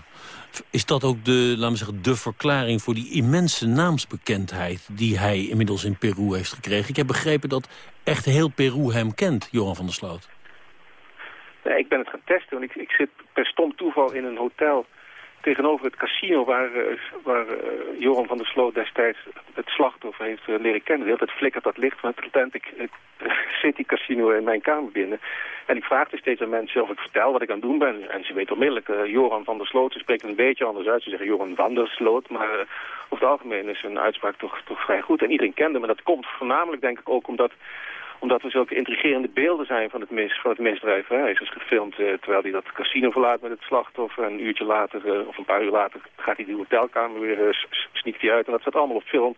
Speaker 4: Is dat ook de, laten we zeggen, de verklaring voor die immense naamsbekendheid... die hij inmiddels in Peru heeft gekregen? Ik heb begrepen dat echt heel Peru hem kent, Johan van der Sloot.
Speaker 20: Nee, ik ben het gaan testen, want ik, ik zit per stom toeval in een hotel tegenover het casino waar, uh, waar uh, Johan van der Sloot destijds het slachtoffer heeft uh, leren kennen. De hele tijd flikkert dat licht van het [LAUGHS] zit die casino in mijn kamer binnen. En ik vraag dus steeds aan mensen of ik vertel wat ik aan het doen ben. En ze weten onmiddellijk, Johan van der Sloot, ze spreken een beetje anders uit. Ze zeggen Johan van der Sloot, maar over het algemeen is een uitspraak toch, toch vrij goed. En iedereen kende me. Dat komt voornamelijk denk ik ook omdat omdat er zulke intrigerende beelden zijn van het, mis, van het misdrijf. Hij is dus gefilmd uh, terwijl hij dat casino verlaat met het slachtoffer. En een uurtje later, uh, of een paar uur later, gaat hij die hotelkamer weer, uh, sneakt hij uit. En dat staat allemaal op film.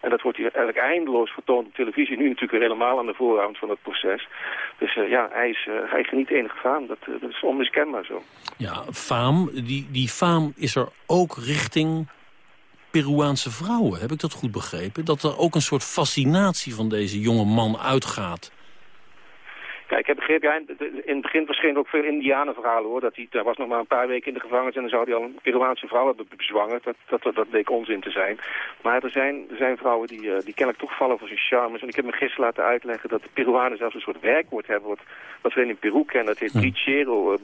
Speaker 20: En dat wordt hier eigenlijk eindeloos vertoond op televisie. Nu natuurlijk helemaal aan de voorhand van het proces. Dus ja, hij, is, hij geniet enige faam. Dat, dat is onmiskenbaar zo.
Speaker 4: Ja, faam. Die, die faam is er ook richting Peruaanse vrouwen. Heb ik dat goed begrepen? Dat er ook een soort fascinatie van deze jonge man uitgaat.
Speaker 20: Ja, ik heb begrepen, ja, in het begin verschenen ook veel indianenverhalen hoor. Dat hij, daar was nog maar een paar weken in de gevangenis en dan zou hij al een Peruaanse vrouw hebben bezwangerd. Dat, dat, dat, dat bleek onzin te zijn. Maar er zijn, er zijn vrouwen die, uh, die kennelijk toch vallen voor zijn charmes. En ik heb me gisteren laten uitleggen dat de Peruanen zelfs een soort werkwoord hebben. Wat, wat we in Peru kennen, dat heet brichero.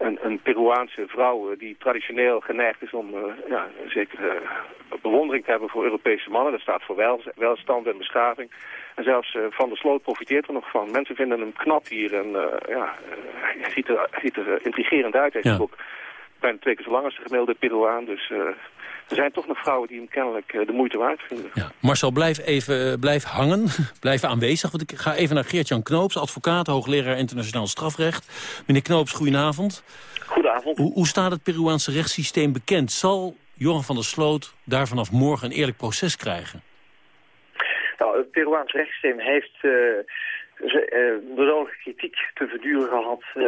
Speaker 20: Uh, een, een Peruaanse vrouw uh, die traditioneel geneigd is om ja, zeker bewondering te hebben voor Europese mannen. Dat staat voor wel, welstand en beschaving. En zelfs uh, Van der Sloot profiteert er nog van. Mensen vinden hem knap hier en uh, ja, uh, hij ziet er, ziet er intrigerend uit. Hij is ja. ook bijna twee keer zo lang als de gemiddelde Peruaan. Dus er zijn toch nog vrouwen die hem kennelijk de moeite waard vinden.
Speaker 4: Ja. Marcel, blijf even blijf hangen, [LAUGHS] blijf aanwezig. Want ik ga even naar Geert-Jan Knoops, advocaat, hoogleraar internationaal strafrecht. Meneer Knoops, goedenavond.
Speaker 21: Goedenavond.
Speaker 4: Hoe, hoe staat het Peruaanse rechtssysteem bekend? Zal Johan van der Sloot daar vanaf morgen een eerlijk proces krijgen?
Speaker 21: Nou, het Peruaans rechtssysteem heeft uh, kritiek te verduren gehad. Uh,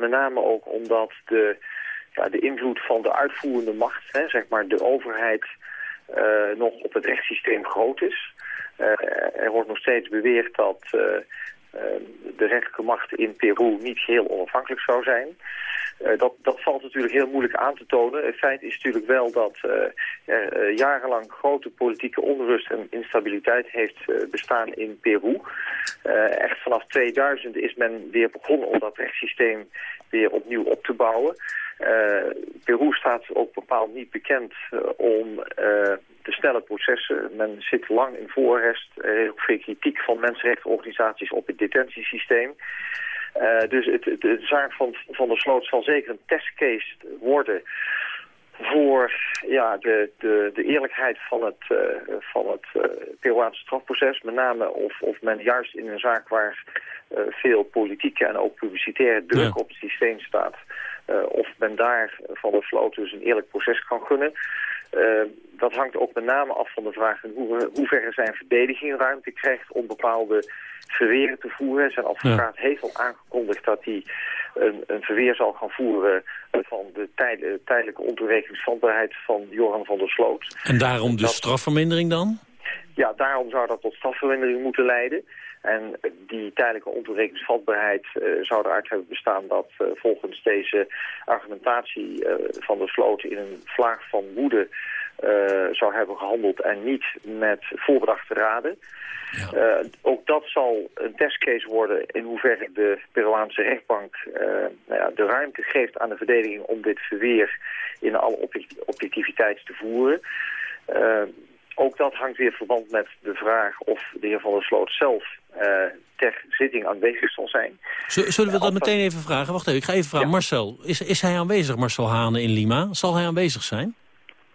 Speaker 21: met name ook omdat de, ja, de invloed van de uitvoerende macht, hè, zeg maar de overheid, uh, nog op het rechtssysteem groot is. er wordt nog steeds beweerd dat de rechterlijke macht in Peru niet geheel onafhankelijk zou zijn. Dat, dat valt natuurlijk heel moeilijk aan te tonen. Het feit is natuurlijk wel dat er jarenlang grote politieke onrust en instabiliteit heeft bestaan in Peru. echt vanaf 2000 is men weer begonnen om dat rechtssysteem weer opnieuw op te bouwen. Peru staat ook bepaald niet bekend om de snelle processen. Men zit lang in voorrest. Er is ook veel kritiek van mensenrechtenorganisaties op het detentiesysteem. Dus het, het, de zaak van, van de sloot zal zeker een testcase worden voor ja, de, de, de eerlijkheid van het, uh, van het uh, Peruaanse strafproces. Met name of, of men juist in een zaak waar uh, veel politieke en ook publicitaire druk ja. op het systeem staat... of men daar van de sloot dus een eerlijk proces kan gunnen. dat hangt ook met name af van de vraag in hoe, hoeverre zijn verdediging ruimte krijgt om bepaalde verweren te voeren. Zijn advocaat ja. heeft al aangekondigd dat hij een, een verweer zal gaan voeren van de tijd, tijdelijke ontoerekeningsvatbaarheid van Johan van der Sloot.
Speaker 4: En daarom de dat... strafvermindering dan?
Speaker 21: ja, daarom zou dat tot strafvermindering moeten leiden. En die tijdelijke ontoerekeningsvatbaarheid uh, zou eruit hebben bestaan dat uh, volgens deze argumentatie uh, van de sloot in een vlaag van woede zou hebben gehandeld en niet met voorbedachte raden. Ja. ook dat zal een testcase worden in hoeverre de Peruaanse rechtbank nou ja, de ruimte geeft aan de verdediging om dit verweer in alle objectiviteit te voeren ook dat hangt weer verband met de vraag of de heer Van der Sloot zelf uh, ter zitting aanwezig zal zijn.
Speaker 4: Zullen we dat meteen even vragen? Wacht even, ik ga even vragen. Marcel, is, is hij aanwezig, Marcel Hane in Lima? Zal hij aanwezig zijn?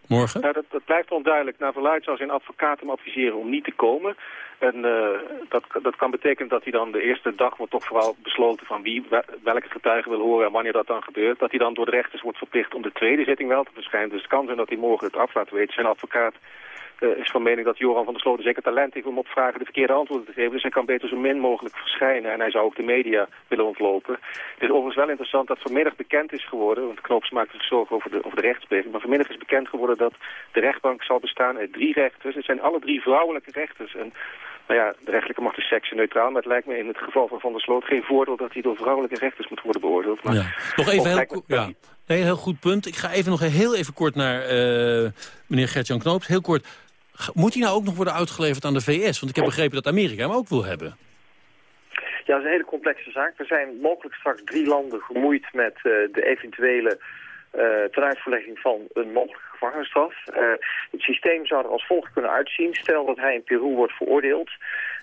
Speaker 4: Morgen?
Speaker 20: Ja, dat, dat blijft onduidelijk. Verluid zou zijn advocaat hem adviseren om niet te komen. En uh, dat, dat kan betekenen dat hij dan de eerste dag wordt toch vooral besloten van wie welke getuigen wil horen en wanneer dat dan gebeurt. Dat hij dan door de rechters wordt verplicht om de tweede zitting wel te verschijnen. Dus het kan zijn dat hij morgen het af laat weten. Zijn advocaat is van mening dat Joran van der Sloten zeker talent heeft om op vragen de verkeerde antwoorden te geven. Dus hij kan beter zo min mogelijk verschijnen en hij zou ook de media willen ontlopen. Het is overigens wel interessant dat vanmiddag bekend is geworden, want Knoops maakte zich zorgen over de, over de rechtsbeving, maar vanmiddag is bekend geworden dat de rechtbank zal bestaan uit drie rechters. Het zijn alle drie vrouwelijke rechters en nou ja, de rechtelijke macht is seksueel-neutraal, maar het lijkt me in het geval van Van der Sloot geen voordeel dat hij door vrouwelijke rechters moet worden beoordeeld. Maar
Speaker 4: ja. Nog even heel, ja. nee, heel goed punt. Ik ga even nog heel even kort naar uh, meneer Gertjan Knoops. Heel kort. Moet hij nou ook nog worden uitgeleverd aan de VS? Want ik heb begrepen dat Amerika hem ook wil hebben.
Speaker 21: Ja, dat is een hele complexe zaak. Er zijn mogelijk straks drie landen gemoeid met uh, de eventuele uh, tenuitvoerlegging van een mogelijke gevangenisstraf. Uh, het systeem zou er als volgt kunnen uitzien. Stel dat hij in Peru wordt veroordeeld,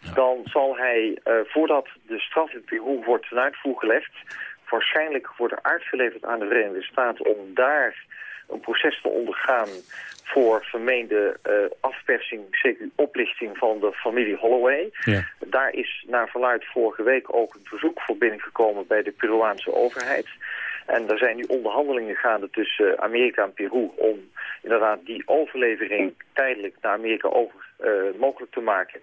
Speaker 21: ja. dan zal hij, voordat de straf in Peru wordt ten uitvoer gelegd, waarschijnlijk worden uitgeleverd aan de Verenigde Staten om daar een proces te ondergaan voor vermeende uh, afpersing, zeker oplichting van de familie Holloway. Ja. Daar is naar verluid vorige week ook een verzoek voor binnengekomen bij de Peruaanse overheid. En er zijn nu onderhandelingen gaande tussen Amerika en Peru om inderdaad die overlevering tijdelijk naar Amerika over, uh, mogelijk te maken.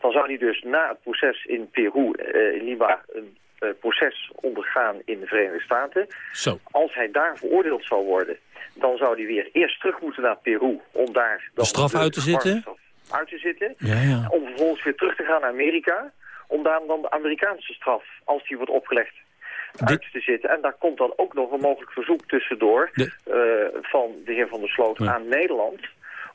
Speaker 21: Dan zou hij dus na het proces in Peru, uh, in Lima, een proces ondergaan in de Verenigde Staten.
Speaker 4: Zo.
Speaker 21: Als hij daar veroordeeld zou worden, dan zou hij weer eerst terug moeten naar Peru om daar...
Speaker 4: De straf uit te zitten?
Speaker 21: Uit te zitten.
Speaker 4: Ja, ja.
Speaker 21: Om vervolgens weer terug te gaan naar Amerika, om daar dan de Amerikaanse straf, als die wordt opgelegd, uit te zitten. En daar komt dan ook nog een mogelijk verzoek tussendoor de... uh, van de heer Van der Sloot ja. aan Nederland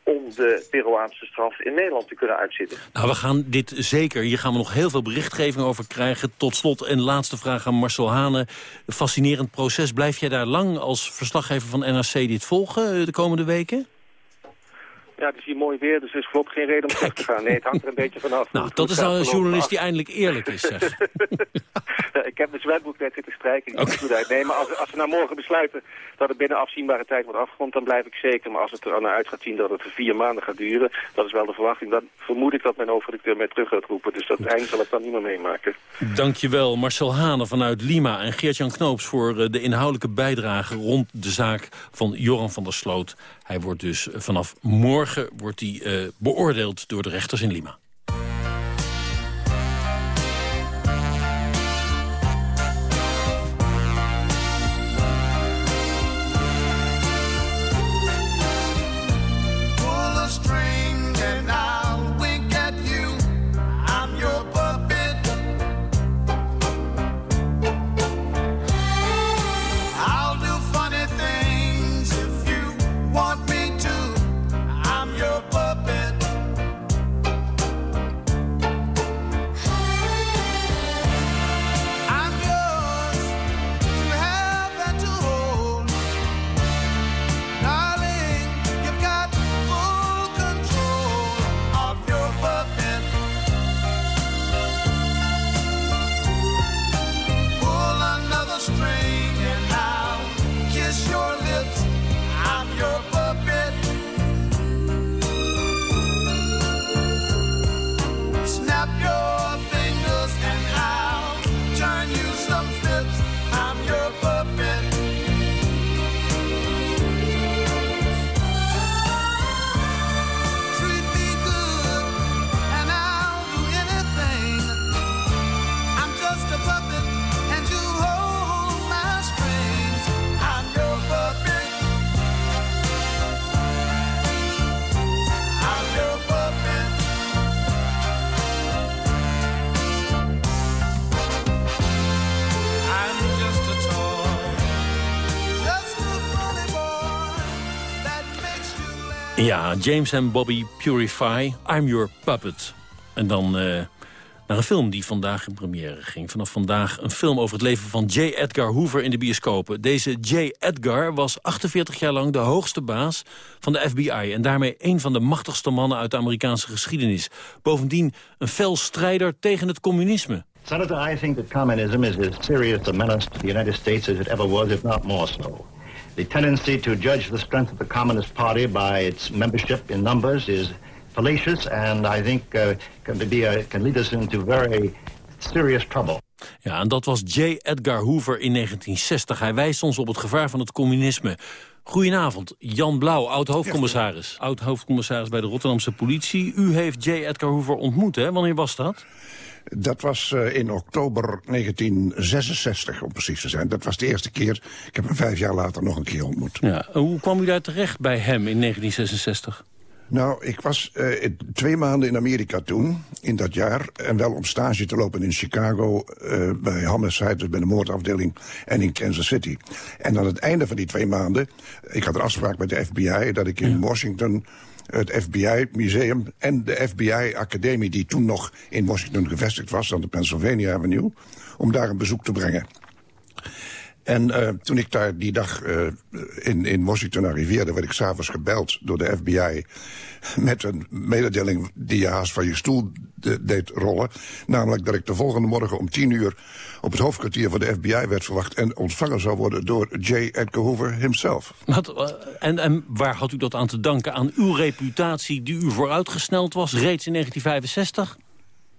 Speaker 21: om de Peruaanse straf in Nederland te kunnen uitzitten.
Speaker 4: Nou, we gaan dit zeker. Hier gaan we nog heel veel berichtgeving over krijgen. Tot slot een laatste vraag aan Marcel Hane. Fascinerend proces. Blijf jij daar lang als verslaggever van NRC dit volgen eh, de komende weken?
Speaker 20: Ja, het is hier mooi weer, dus er is voorlopig geen reden om terug te gaan. Nee, het hangt er een beetje vanaf.
Speaker 4: Nou, dat is dan een journalist die eindelijk eerlijk is, zeg.
Speaker 20: ja, [LAUGHS] ik heb mijn zwembroek net zitten strijken. Okay. Nee, maar als, als we nou morgen besluiten dat het binnen afzienbare tijd wordt afgerond, dan blijf ik zeker. Maar als het er naar uit gaat zien dat het vier maanden gaat duren, dat is wel de verwachting. Dan vermoed ik dat mijn hoofdredacteur mij terug gaat roepen. Dus dat einde zal ik dan niet meer meemaken.
Speaker 4: Dankjewel, Marcel Hane vanuit Lima en Geert-Jan Knoops voor eh, de inhoudelijke bijdrage rond de zaak van Joran van der Sloot. Hij wordt dus vanaf morgen wordt hij, uh, beoordeeld door de rechters in Lima. Ja, James en Bobby Purify, I'm Your Puppet. En dan uh, naar een film die vandaag in première ging. Vanaf vandaag een film over het leven van J. Edgar Hoover in de bioscopen. Deze J. Edgar was 48 jaar lang de hoogste baas van de FBI... en daarmee een van de machtigste mannen uit de Amerikaanse geschiedenis. Bovendien een fel strijder tegen het communisme.
Speaker 22: Senator, I think that communism is as serious a menace to the United States as it ever was, if not more so. The tendency to judge the strength of the Communist Party by its membership in numbers is fallacious and I think uh, can, be a, can lead us into very serious trouble.
Speaker 4: Ja, en dat was J. Edgar Hoover in 1960. Hij wijst ons op het gevaar van het communisme. Goedenavond, Jan Blauw, oud-hoofdcommissaris. Oud-hoofdcommissaris bij de Rotterdamse politie. U heeft J. Edgar Hoover ontmoet, hè? Wanneer was dat?
Speaker 23: Dat was uh, in oktober 1966, om precies te zijn. Dat was de eerste keer. Ik heb hem vijf jaar later nog een keer ontmoet.
Speaker 4: Ja, hoe kwam u daar terecht bij hem in 1966?
Speaker 23: Nou, ik was uh, twee maanden in Amerika toen, in dat jaar. En wel om stage te lopen in Chicago, uh, bij Homicide, dus bij de moordafdeling, en in Kansas City. En aan het einde van die twee maanden, ik had een afspraak met de FBI... dat ik in ja. Washington het FBI-museum en de FBI-academie... die toen nog in Washington gevestigd was, aan de Pennsylvania Avenue... om daar een bezoek te brengen. En uh, toen ik daar die dag uh, in, in Washington arriveerde... werd ik s'avonds gebeld door de FBI... met een mededeling die je haast van je stoel de, deed rollen. Namelijk dat ik de volgende morgen om tien uur... op het hoofdkwartier van de FBI werd verwacht... en ontvangen zou worden door J. Edgar Hoover himself.
Speaker 4: Wat, en, en waar had u dat aan te danken? Aan uw reputatie die u vooruitgesneld was, reeds in 1965?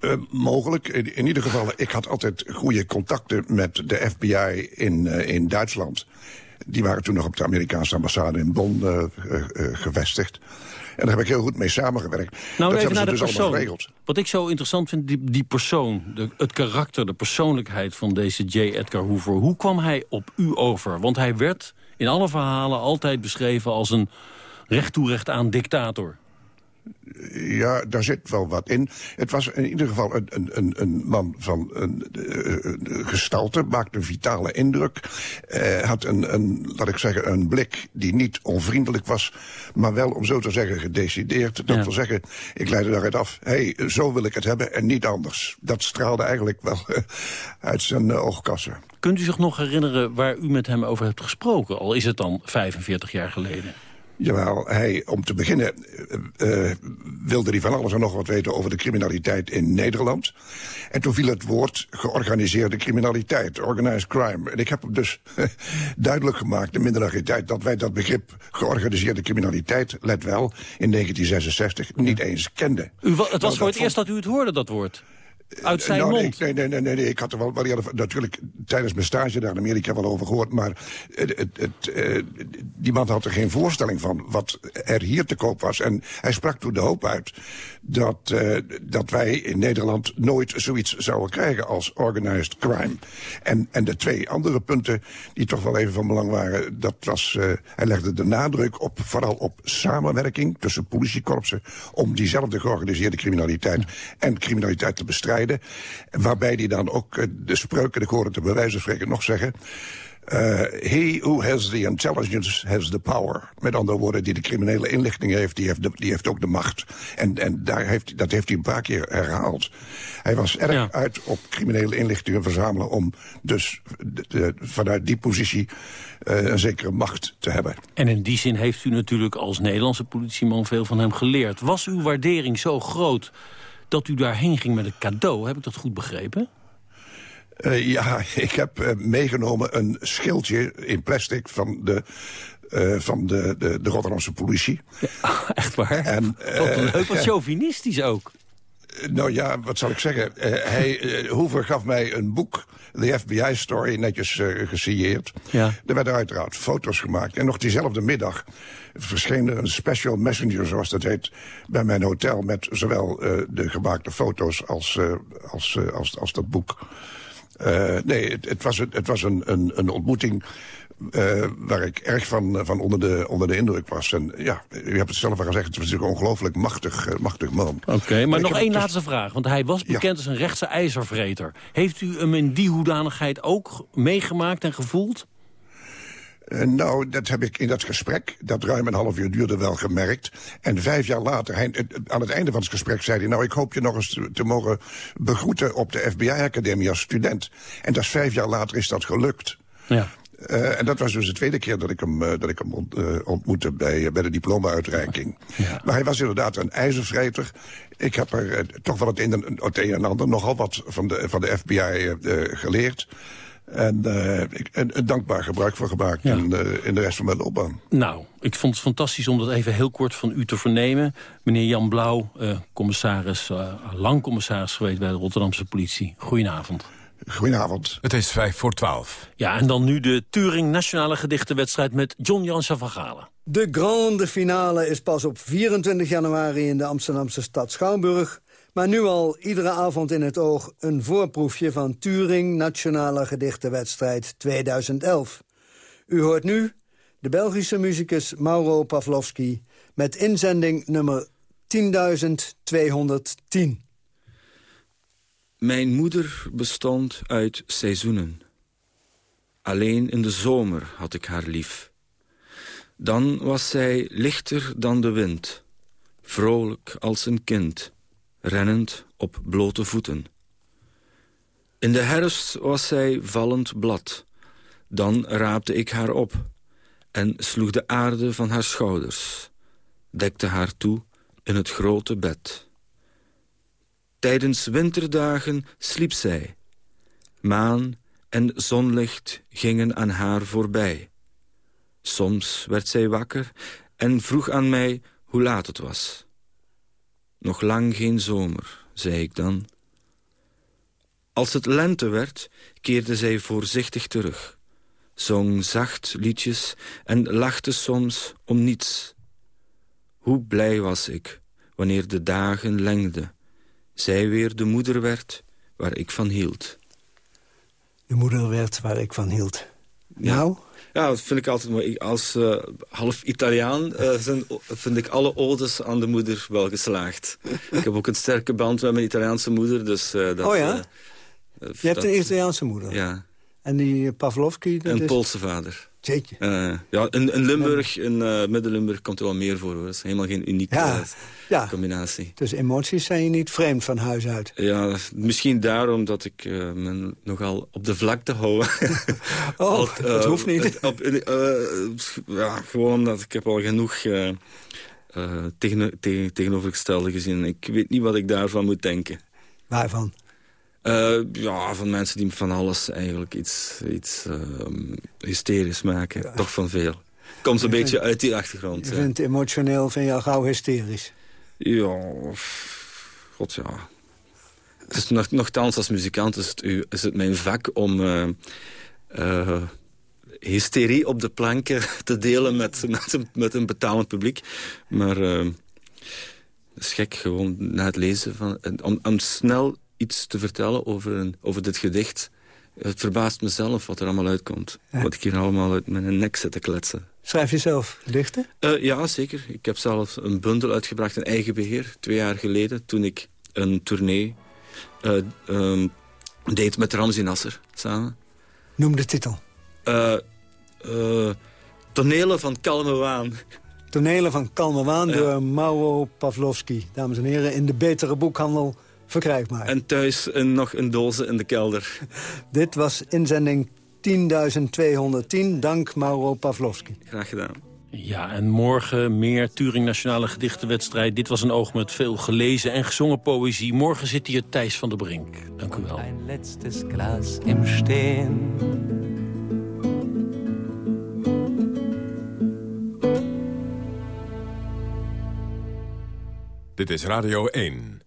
Speaker 23: Uh, mogelijk. In, in, ieder geval, ik had altijd goede contacten met de FBI in, uh, in Duitsland. Die waren toen nog op de Amerikaanse ambassade in Bonn uh, gevestigd. En daar heb ik heel goed mee samengewerkt.
Speaker 4: Nou,
Speaker 23: dat
Speaker 4: even naar
Speaker 23: dus
Speaker 4: de persoon. Wat ik zo interessant vind, die, die persoon, de, het karakter, de persoonlijkheid van deze J. Edgar Hoover. Hoe kwam hij op u over? Want hij werd in alle verhalen altijd beschreven als een recht toe recht aan dictator.
Speaker 23: Ja, daar zit wel wat in. Het was in ieder geval een, een, een man van een, een gestalte, maakte een vitale indruk. Uh, had een, een, laat ik zeggen, een blik die niet onvriendelijk was... maar wel, om zo te zeggen, gedecideerd. Dat ja. wil zeggen, ik leidde daaruit af... hé, hey, zo wil ik het hebben en niet anders. Dat straalde eigenlijk wel uh, uit zijn uh, oogkassen.
Speaker 4: Kunt u zich nog herinneren waar u met hem over hebt gesproken? Al is het dan 45 jaar geleden.
Speaker 23: Jawel, hij, om te beginnen uh, wilde hij van alles en nog wat weten over de criminaliteit in Nederland. En toen viel het woord georganiseerde criminaliteit, organized crime. En ik heb hem dus [LAUGHS] duidelijk gemaakt in mindere tijd dat wij dat begrip georganiseerde criminaliteit, let wel, in 1966 niet eens kenden.
Speaker 4: U, het was nou, voor het eerst dat u het hoorde, dat woord? Uit zijn
Speaker 23: nou,
Speaker 4: mond?
Speaker 23: Nee, nee, nee, nee, nee, ik had er wel, natuurlijk tijdens mijn stage daar in Amerika wel over gehoord. Maar het, het, het, uh, die man had er geen voorstelling van wat er hier te koop was. En hij sprak toen de hoop uit dat, uh, dat wij in Nederland nooit zoiets zouden krijgen als organized crime. En, en de twee andere punten die toch wel even van belang waren... dat was, uh, hij legde de nadruk op, vooral op samenwerking tussen politiekorpsen... om diezelfde georganiseerde criminaliteit en criminaliteit te bestrijden. Waarbij hij dan ook uh, de spreuken, het bij wijze van spreken nog zeggen... Uh, he who has the intelligence has the power. Met andere woorden, die de criminele inlichting heeft, die heeft, de, die heeft ook de macht. En, en daar heeft, dat heeft hij een paar keer herhaald. Hij was erg ja. uit op criminele inlichtingen verzamelen... om dus de, de, vanuit die positie uh, een zekere macht te hebben.
Speaker 4: En in die zin heeft u natuurlijk als Nederlandse politieman veel van hem geleerd. Was uw waardering zo groot dat u daarheen ging met een cadeau? Heb ik dat goed begrepen?
Speaker 23: Uh, ja, [LAUGHS] ik heb uh, meegenomen een schildje in plastic van de, uh, van de, de, de Rotterdamse politie.
Speaker 4: Ja, [LAUGHS] echt waar? En, [LAUGHS] wat leuk, wat chauvinistisch ook.
Speaker 23: Nou ja, wat zal ik zeggen? hij, Hoover gaf mij een boek, The FBI Story, netjes gesigneerd.
Speaker 4: Ja.
Speaker 23: Er werden uiteraard foto's gemaakt. En nog diezelfde middag verscheen er een special messenger, zoals dat heet, bij mijn hotel... met zowel de gemaakte foto's als, als, als, als dat boek. Uh, nee, het, het, was, het was een, een, een ontmoeting uh, waar ik erg van, van onder, de, onder de indruk was. En ja, u hebt het zelf al gezegd, het was natuurlijk een ongelooflijk machtig, uh, machtig man.
Speaker 4: Oké, okay, maar nog één dus... laatste vraag. Want hij was bekend ja. als een rechtse ijzervreter. Heeft u hem in die hoedanigheid ook meegemaakt en gevoeld?
Speaker 23: Uh, nou, dat heb ik in dat gesprek, dat ruim een half uur duurde, wel gemerkt. En vijf jaar later, hij, aan het einde van het gesprek zei hij... nou, ik hoop je nog eens te, te mogen begroeten op de FBI-academie als student. En dat is vijf jaar later is dat gelukt.
Speaker 4: Ja.
Speaker 23: Uh, en dat was dus de tweede keer dat ik hem, uh, dat ik hem ont, uh, ontmoette bij, bij de diploma-uitreiking. Ja. Maar hij was inderdaad een ijzervreter. Ik heb er toch wel het een, het een en ander nogal wat van de, van de FBI geleerd. En uh, ik, een, een, dankbaar gebruik van gemaakt ja. in, uh, in, de rest van mijn loopbaan.
Speaker 4: Nou, ik vond het fantastisch om dat even heel kort van u te vernemen. Meneer Jan Blauw, uh, commissaris, lang commissaris geweest bij de Rotterdamse politie. Goedenavond.
Speaker 23: Goedenavond.
Speaker 3: Het is vijf voor twaalf.
Speaker 4: Ja, en dan nu de Turing Nationale Gedichtenwedstrijd met John Jansen van Galen.
Speaker 24: De grande finale is pas op 24 januari in de Amsterdamse stad Schouwburg. Maar nu al iedere avond in het oog een voorproefje van Turing Nationale Gedichtenwedstrijd 2011. U hoort nu de Belgische muzikus Mauro Pavlovski met inzending nummer 10.210.
Speaker 25: Mijn moeder bestond uit seizoenen. Alleen in de zomer had ik haar lief. Dan was zij lichter dan de wind, vrolijk als een kind rennend op blote voeten. In de herfst was zij vallend blad. Dan raapte ik haar op en sloeg de aarde van haar schouders, dekte haar toe in het grote bed. Tijdens winterdagen sliep zij. Maan en zonlicht gingen aan haar voorbij. Soms werd zij wakker en vroeg aan mij hoe laat het was. Nog lang geen zomer, zei ik dan. Als het lente werd, keerde zij voorzichtig terug. Zong zacht liedjes en lachte soms om niets. Hoe blij was ik, wanneer de dagen lengden. Zij weer de moeder werd waar ik van hield.
Speaker 24: De moeder werd waar ik van hield. Ja. Nou?
Speaker 25: Ja, dat vind ik altijd mooi. Als uh, half Italiaan uh, zijn, vind ik alle odes aan de moeder wel geslaagd. ik heb ook een sterke band met mijn Italiaanse moeder. Dus, uh, dat,
Speaker 24: oh ja? Je hebt een Italiaanse moeder?
Speaker 25: Ja.
Speaker 24: En die Pavlovki?
Speaker 25: een
Speaker 24: is...
Speaker 25: Poolse vader.
Speaker 24: Jeetje.
Speaker 25: Uh, ja, in, in Limburg, in uh, Midden-Limburg komt er wel meer voor. Dat is helemaal geen unieke ja, uh, ja. combinatie.
Speaker 24: Dus emoties zijn je niet vreemd van huis uit?
Speaker 25: Ja, misschien daarom dat ik me nogal op de vlakte hou. [LAUGHS]
Speaker 24: oh, dat hoeft niet.
Speaker 25: Op, ja, gewoon omdat ik heb al genoeg tegen, tegen, tegenovergestelde gezien. Ik weet niet wat ik daarvan moet denken.
Speaker 24: Waarvan?
Speaker 25: Uh, ja, van mensen die van alles eigenlijk iets, iets uh, hysterisch maken. Ja. Toch van veel. Komt een beetje uit die achtergrond.
Speaker 24: Je vindt emotioneel, vind je al gauw hysterisch?
Speaker 25: Ja, god ja. Het is nog, nogthans als muzikant is het, is het mijn vak om uh, hysterie op de planken [LAUGHS] te delen met, met, een, met een betalend publiek. Maar is gek gewoon na het lezen van... Om, om snel iets te vertellen over, een, over dit gedicht. Het verbaast mezelf wat er allemaal uitkomt. Ja. Wat ik hier allemaal uit mijn nek zit te kletsen.
Speaker 24: Schrijf je zelf gedichten?
Speaker 25: Uh, ja, zeker. Ik heb zelf een bundel uitgebracht in eigen beheer. Twee jaar geleden, toen ik een tournee uh, um, deed met Ramzi Nasser samen.
Speaker 24: Noem de titel.
Speaker 25: Uh, tonelen van Kalme Waan.
Speaker 24: Tonelen van Kalme Waan ja. door Mauro Pavlovski. Dames en heren, in de betere boekhandel verkrijgbaar.
Speaker 25: En thuis een, nog een doze in de kelder.
Speaker 24: Dit was inzending 10.210, dank Mauro Pavlovski.
Speaker 25: Graag gedaan.
Speaker 4: Ja, en morgen meer Turing Nationale Gedichtenwedstrijd. Dit was een oog met veel gelezen en gezongen poëzie. Morgen zit hier Thijs van der Brink. Dank u wel.
Speaker 26: Een letztes glas im Steen.
Speaker 3: Dit is Radio 1.